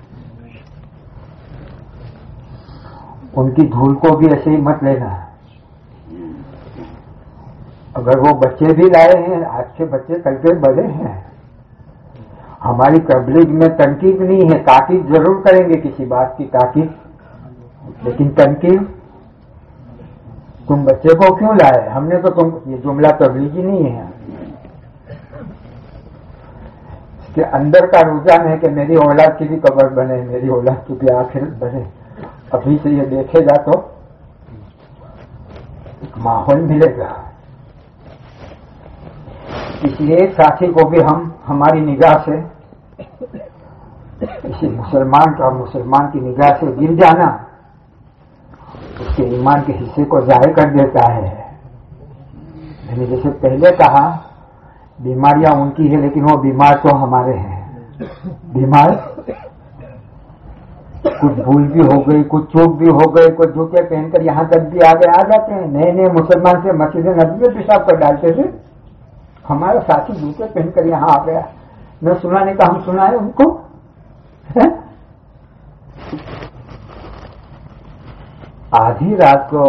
उनकी धूल को भी ऐसे ही मत लेना। अगर वो बच्चे भी लाए हैं, आज के बच्चे कल के बड़े हैं, हमारी तबलीग में तनकीद नहीं है, ताकीद ज़रूर करेंगे किसी बात की ताकीद, लेकिन तनकीद तुम बच्चे को क्यों लाए? हमने तो तुम ये जुमला तबलीगी नहीं है। इसके अंदर का रुझान है कि मेरी औलाद की भी कबर बने, मेरी औलाद की भी आखिर बने। अभी से ये देखेगा तो माहौल मिलेगा। इसलिए साथी को भी हम हमारी निगाह से किसी मुसलमान का मुसलमान की निगाह से गिर जाना। उसके ईमान के हिस्से को ज़ाहिर कर देता है। मैंने जैसे पहले कहा, बीमारियाँ उनकी है, लेकिन वो बीमार तो हमारे हैं। बीमार? कुछ भूल भी हो गई, कुछ चूक भी हो गई, कुछ जूते पहनकर यहाँ तक भी आगे आ जाते हैं। नए नए मुसलमान से मस्जिद नबी में पेशाब कर डालते थे। हमारा साथी जूते पहनकर यहाँ आ गया। न सुनाने का हम सुनाए उनको? है? आधी रात को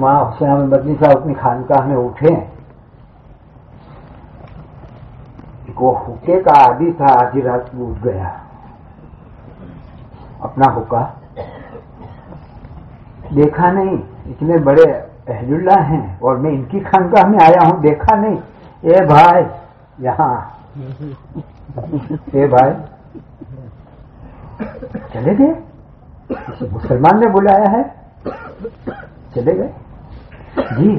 माँ हुसैन बदली साहब अपनी खानकाह में उठे वो हुक्के का आदि था आधी रात को उठ गया। अपना हुक्का। देखा नहीं इतने बड़े अहजुल्ला हैं और मैं इनकी खानकाह में आया हूँ देखा नहीं। ए भाई यहाँ। ए भाई चले गए? मुसलमान ने बुलाया है। चले गए। जी।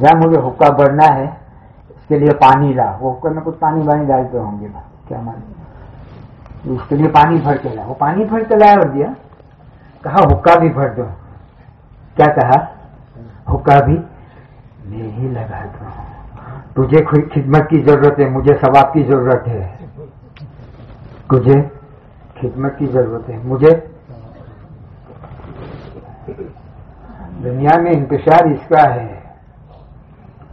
जहाँ मुझे हुक्का भरना है, इसके लिए पानी ला वो हुक्का में कुछ पानी वानी डालते होंगे क्या मालूम। उसके लिए पानी भर के ला वो पानी भर के लाया और दिया। कहा, हुक्का भी भर दो। क्या कहा? हुक्का भी मैं ही लगा दो। तुझे खिदमत की ज़रूरत है, मुझे सवाब की ज़रूरत है। तुझे खिदमत की ज़रूरत है। मुझे दुनिया में इंतज़ार इसका है।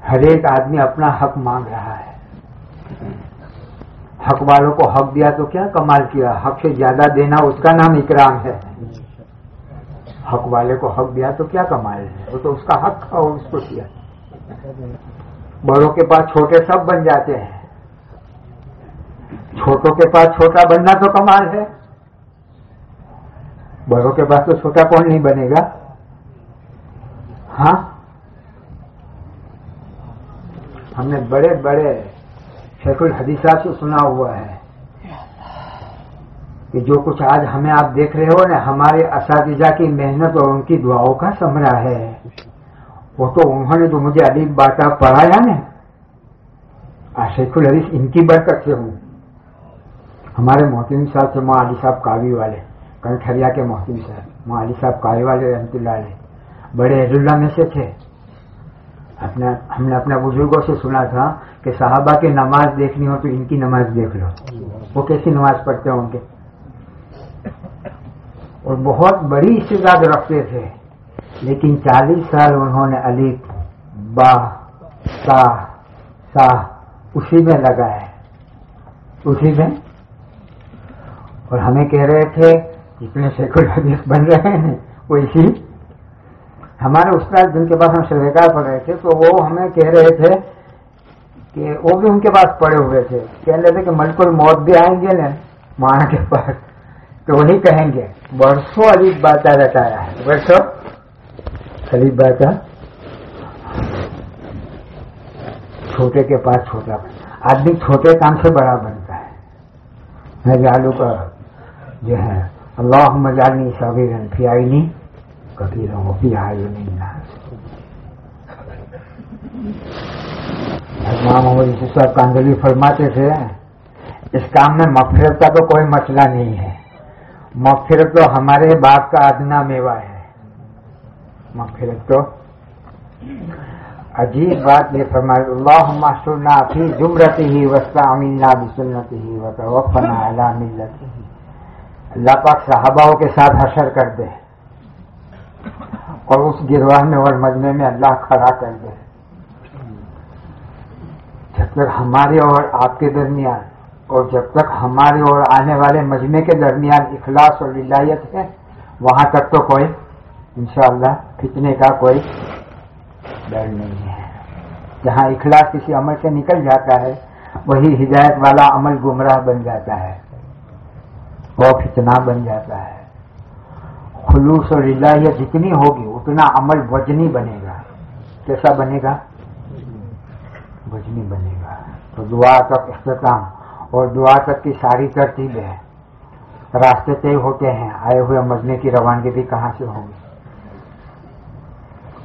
हर एक आदमी अपना हक मांग रहा है। हक वालों को हक दिया तो क्या कमाल किया। हक से ज़्यादा देना उसका नाम इकराम है। हक वाले को हक दिया तो क्या कमाल है। वो तो उसका हक था और उसको दिया। बड़ों के पास छोटे सब बन जाते हैं। छोटों के पास छोटा बनना तो कमाल है। बड़ों के पास तो छोटा कौन नहीं बनेगा? हाँ? हमने बड़े बड़े शेखुल हदीसा से सुना हुआ है कि जो कुछ आज हमें आप देख रहे हो ना, हमारे असातिजा की मेहनत और उनकी दुआओं का समरा है। वो तो उन्होंने जो मुझे अलीब बाटा पढ़ाया ना शेखुल हदीस इनकी बरकत से हूँ। हमारे मोहतिन साहब से माँ अली साहब कावी वाले। कनखरिया के मोहतिन साहब माँ अली साहब कावी वाले रहमतुल्लाह बड़े अजुल्ला में से थे। अपना, हमने अपने बुज़ुर्गों से सुना था कि साहबा की नमाज़ देखनी हो तो इनकी नमाज़ देख लो। वो कैसी नमाज़ पढ़ते होंगे और बहुत बड़ी इस्तेदाद रखते थे। लेकिन 40 साल उन्होंने अली, बा, सा सा, उसी में लगा है उसी में? और हमें कह रहे थे जितने शेखुल हदीस बन रहे हैं, वो इसी। हमारे उस्ताद जिनके पास हम श्रेकार पढ़ रहे थे तो वो हमें कह रहे थे कि वो भी उनके पास पड़े हुए थे। कह रहे थे कि मलकुल मौत भी आएँगे ना, माँ के पास तो वही कहेंगे। वर्षों अलीब बाता रटाया है। वर्षों अलीब बाता। छोटे के पास छोटा आदमी छोटे काम से बड़ा बनता है। मैं जालू का जो है मजालनी साबिरन फियाईनी कभी रहो पिहाई नहीं भगवान मोहम्मद साहब कांदली फरमाते थे, इस काम में मफफरत का तो कोई मसला नहीं है। मफफरत तो हमारे बाप का अदना मेवा है। मफफरत तो अजीब बात ये फरमाए अल्लाह मास्टरना फ़ी जुमरती ही वस्ता अमीना बिसुन्नती ही वफना ही। अल्लाह पाक साहबाओं के साथ हशर कर दे। और उस गिरवाह में और मजमे में अल्लाह खड़ा कर दे। जब तक हमारे और आपके दरमियान और जब तक हमारे और आने वाले मजमे के दरमियान इखलास और लिलायत है, वहाँ तक तो कोई इंशाल्लाह फितने का कोई डर नहीं है। जहाँ इखलास किसी अमल से निकल जाता है, वही हिदायत वाला अमल गुमराह बन जाता है। और फितना बन जाता है। खुलूस और इलाहियत जितनी होगी, उतना अमल वजनी बनेगा। कैसा बनेगा? वजनी बनेगा। तो दुआ तक इख्ताम और दुआ तक की सारी तरतीबें रास्ते तय होते हैं, आए हुए मजने की रवानगी भी कहाँ से होगी?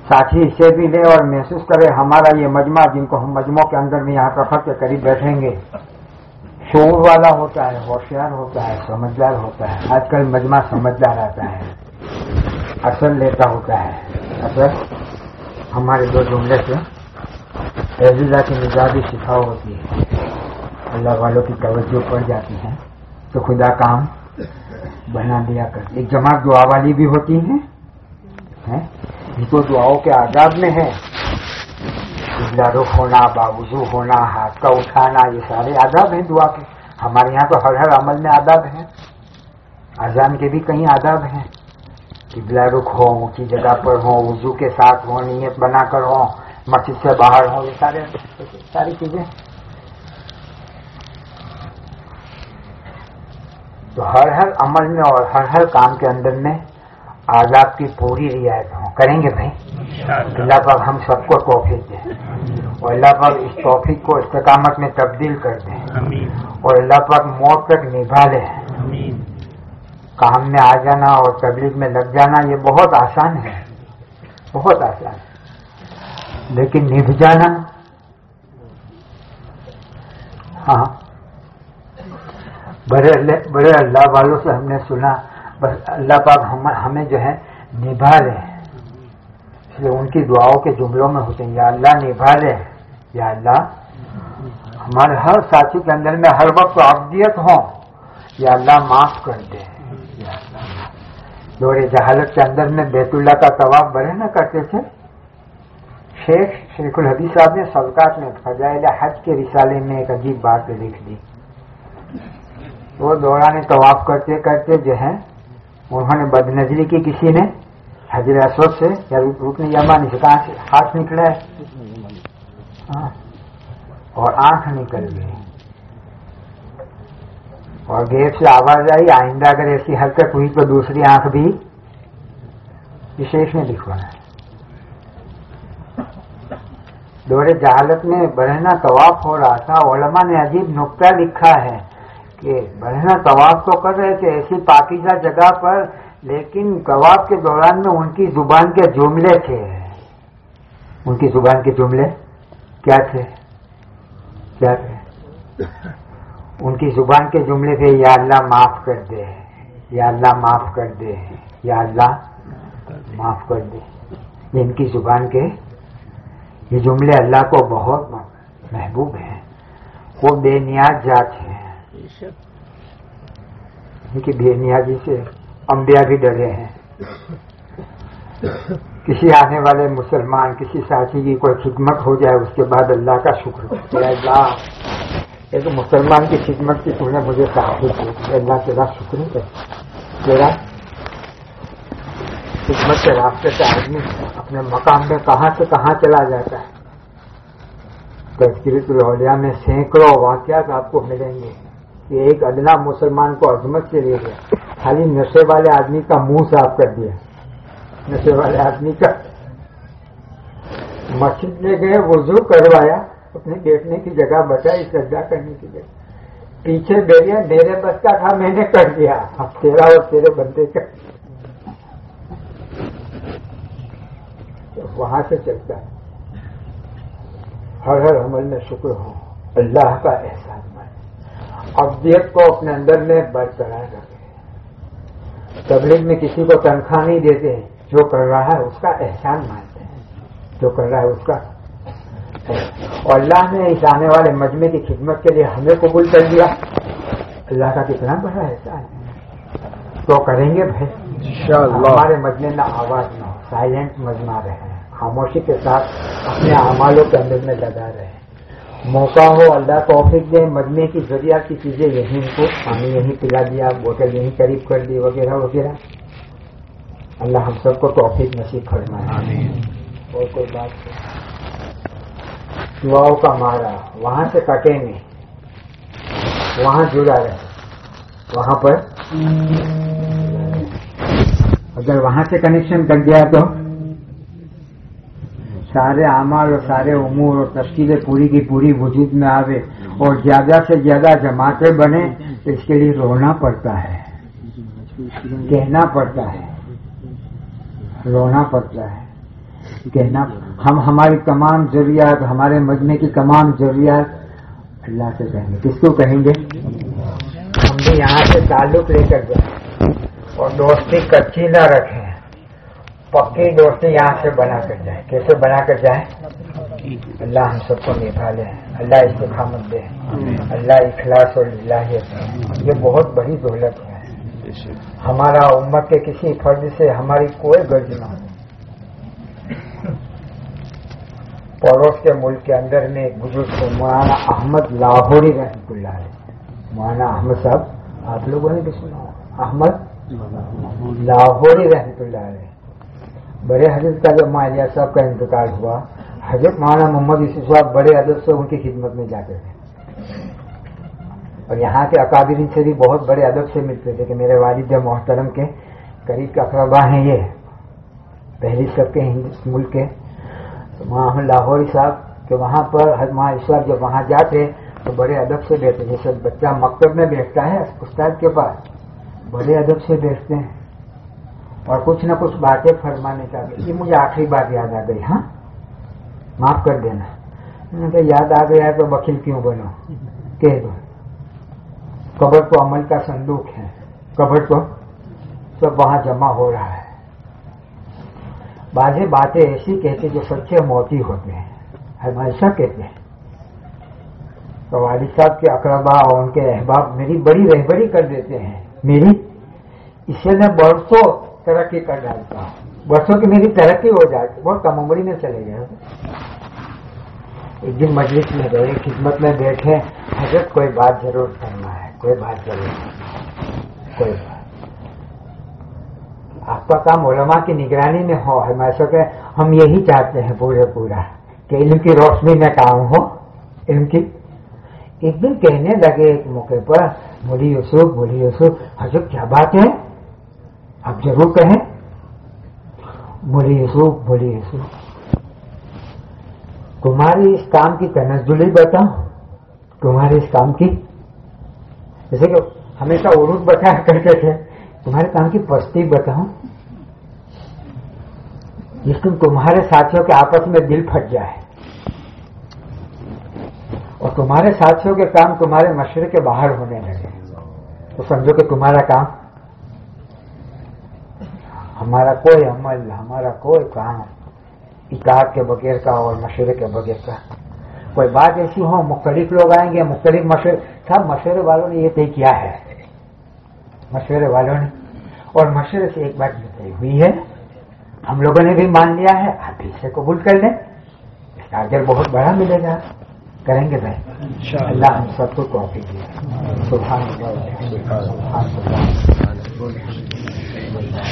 साथी इसे भी ले और महसूस करे, हमारा ये मजमा, जिनको हम मजमों के अंदर में यहाँ प्रखर के करीब बैठेंगे शोर वाला होता है होशियार होता है समझदार होता है। आजकल मजमा समझदार आता है। असल लेता होता है। असल हमारे दो जुमले से एजिजा की मिजाजी शिफा होती है। अल्लाह वालों की तवज्जो पड़ जाती है। तो खुदा काम बना दिया कर एक जमात दुआ वाली भी होती है, है? इनको दुआओं के आदाब में है। रुख होना बावजू होना हाथ का उठाना ये सारे आदाब हैं दुआ के। हमारे यहाँ तो हर हर अमल में आदाब है। अजान के भी कई आदाब हैं किबला रुख हो ऊँची जगह पर हो वज़ू के साथ हो नीयत बनाकर हो मस्जिद से बाहर हो ये सारे सारी चीज़ें। तो हर हर अमल में और हर हर काम के अंदर में आज़ाद की पूरी रियायत हो। करेंगे भाई? अल्लाह पाक हम सबको तोहफीक दें। और अल्लाह पाक इस तोहफीक को इस्तकामत में तब्दील कर दे। और अल्लाह पाक मौत तक निभा ले। काम में आ जाना और तबलीग में लग जाना ये बहुत आसान है। बहुत आसान है। लेकिन निभ जाना। हाँ। बड़े बड़े अल्लाह वालों से हमने सुना बस अल्लाह पाक हम हमें जो है निभा रहे हैं। इसलिए उनकी दुआओं के जुमलों में होते हैं, या अल्लाह निभा रहे या अल्लाह हमारे हर साथी के अंदर में हर वक्त अब्दियत हो, या अल्लाह माफ़ कर दे दौरे जहालत के अंदर में बैतुल्ला का तवाब बड़े न करते थे। शेख, शेखुल हबी साहब ने सलकात में फजाइल हज के रिसाले में एक अजीब बात लिख दी। वो दौरान तवाफ करते करते जो है, उन्होंने बदनजरी की किसी ने हजर असवद से, या रुकने यमानी से कहा से, हाथ निकला है। हाँ। और आँख निकल गई। और गेट से आवाज़ आई, आइंदा अगर ऐसी हरकत हुई तो दूसरी आँख भी विशेष में लिखवाना दौरे जहालत में बरहना तवाफ हो रहा था ओलमा ने अजीब नुकता लिखा है कि बरहना तवाफ तो कर रहे थे, ऐसी पाकिजा जगह पर लेकिन तवाफ के दौरान में उनकी ज़ुबान के जुमले थे। उनकी ज़ुबान के जुमले क्या थे? क्या थे? उनकी ज़ुबान के जुमले थे या अल्लाह माफ़ कर दे या अल्लाह माफ़ कर दे या अल्लाह माफ़ कर दे। इनकी ज़ुबान के ये जुमले अल्लाह को बहुत महबूब हैं। वो बेनियाज जात है। इनकी बेनियाजी से अंबिया भी डरे हैं। किसी आने वाले मुसलमान, किसी साथी की कोई खिदमत हो जाए, उसके बाद अल्लाह का शुक्र अल्लाह, एक मुसलमान की खिदमत की तूने मुझे साथी की अल्लाह तेरा शुक्र है। तेरा खिदमत के रास्ते से आदमी अपने मकाम में कहाँ से कहाँ चला जाता है। तस्करीतुलौलिया में सैकड़ों वाक्यात आपको मिलेंगे। कि एक अदना मुसलमान को अजमत से ले गया। खाली नशे वाले आदमी का मुँह साफ़ कर दिया। नशे वाले आदमी का मस्जिद में गए, वज़ू करवाया, अपने बैठने की जगह बचाई, सज्जा करने की जगह। पीछे बैरिया, मेरे बस का था, मैंने कर दिया। अब तेरा और तेरे बंदे का। तो वहाँ से चलता। है हर हर अमल में शुक्र हो। अल्लाह का एहसान माने। अब्दियत को अपने अंदर में बरकरार रखे। तबलीग में किसी को तनख्वाह नहीं देते जो कर रहा है उसका एहसान मानते हैं। जो कर रहा है उसका और अल्लाह ने इस आने वाले मजमे की खिदमत के लिए हमें कबूल कर दिया अल्लाह का कितना बड़ा एहसान है। तो करेंगे भाई। हमारे मजमे में आवाज़ ना हो साइलेंट मजमा रहे। खामोशी के साथ अपने अमालों के अंदर में लगा रहे। मौका हो अल्लाह तोफिक दे मदने की ज़रिया की चीज़ें यहीं इनको पानी यहीं पिला दिया बोतल यहीं करीब कर दी वगैरह वगैरह। अल्लाह हम सबको तोफिक नसीब फरमाए। और कोई बात दुआओं का मारा वहाँ से कटेंगे वहाँ जुड़ा रहे वहाँ पर। अगर वहाँ से कनेक्शन कट गया तो सारे अमाल और सारे उमूर और तस्कीरें पूरी की पूरी वजूद में आवे और ज़्यादा से ज़्यादा जमाते बने तो इसके लिए रोना पड़ता है। कहना पड़ता है। रोना पड़ता है। कहना, हम, हमारी तमाम जरूरियात, हमारे मजमे की तमाम जरूरियात अल्लाह से कहेंगे। किसको कहेंगे? हम भी यहाँ से ताल्लुक लेकर जाए और दोस्ती कच्ची ना रखें। पक्की दोस्ती यहाँ से बना कर जाए। कैसे बना कर जाए? अल्लाह हम सबको निभा ले अल्लाह इस्तेकामत दे। अल्लाह इखलास और इलाहियत दे। ये बहुत बड़ी दौलत है। हमारा उम्मत के किसी फ़र्ज़ से हमारी कोई गर्ज ना हो। पड़ोस के मुल्क के अंदर में एक बुज़ुर्ग थे मौलाना अहमद लाहौरी रहमतुल्ला। मौलाना अहमद साहब आप लोगों ने भी सुना अहमद लाहौरी रहमतुल्लाह अलैह। बड़े हज़रत का जब मालिया साहब का इंतकाल हुआ, हज़रत मौलाना मोहम्मद यूसुफ साहब बड़े अदब से उनकी खिदमत में जाते थे। और यहाँ के अकाबिरीन से भी बहुत बड़े अदब से मिलते थे कि मेरे वालिद मोहतरम के करीब के अकरबा हैं ये। पहली सबके हिंदू मुल्क के। तो वहाँ लाहौरी साहब, के वहाँ पर हज वहाँ इस जब वहाँ जाते तो बड़े अदब से बैठते जैसे बच्चा मकतब में बैठता है उस्ताद के पास, बड़े अदब से बैठते हैं। और कुछ न कुछ बातें फरमाने का ये मुझे आखिरी बात याद आ गई हाँ? माफ़ कर देना। मैंने याद आ गया तो वकील क्यों बनो? कह दो। कबर तो अमल का संदूक है। कब्र तो सब वहाँ जमा हो रहा है। बाजे बातें ऐसी कहते जो सच्चे मोती होते हैं। हम ऐसा कहते हैं तो वालिद साहब के अकरबा और उनके अहबाब मेरी बड़ी रहबरी कर देते हैं। मेरी? इससे मैं बरसों तरक्की कर डालता हूँ। बरसों की मेरी तरक्की हो जाती बहुत कम उम्र में चले गए एक दिन मजलिस में गए, खिदमत में बैठे, हज़रत, कोई बात ज़रूर करना है, कोई बात ज़रूर कोई बात। आपका काम ओलमा की निगरानी में हो, हम ऐसा के हम यही चाहते हैं पूरे पूरा, कि इल्म की रोशनी में काम हो इल्म की एक दिन कहने लगे एक मौके पर, बोली यूसुफ बोली यूसुफ, हज़रत, क्या बात है? आप ज़रूर कहें। बोली यूसुफ बोले यूसुफ तुम्हारी इस काम की तनजुली बताओ। तुम्हारे इस काम की। जैसे कि हमेशा उर्द बताया करते थे, तुम्हारे काम की पस्ती बताओ। जिस दिन तुम्हारे साथियों के आपस में दिल फट जाए और तुम्हारे साथियों के काम तुम्हारे मशरे के बाहर होने लगे तो समझो कि तुम्हारा काम हमारा कोई अमल हमारा कोई काम इताद के बगैर का और मशरे के बगैर का। कोई बात ऐसी हो मुख्तलिफ़ लोग आएँगे मुख्तलिफ़ मशरे। सब मशरे वालों ने ये तय किया है। मशवरे वालों ने। और मशरे से एक बात तय हुई है हम लोगों ने भी मान लिया है आप भी इसे कबूल कर लें। इसका अजर बहुत बड़ा मिलेगा। करेंगे भाई। अल्लाह हम सबको तोफीक दिया सुबहान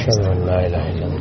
真无奈了。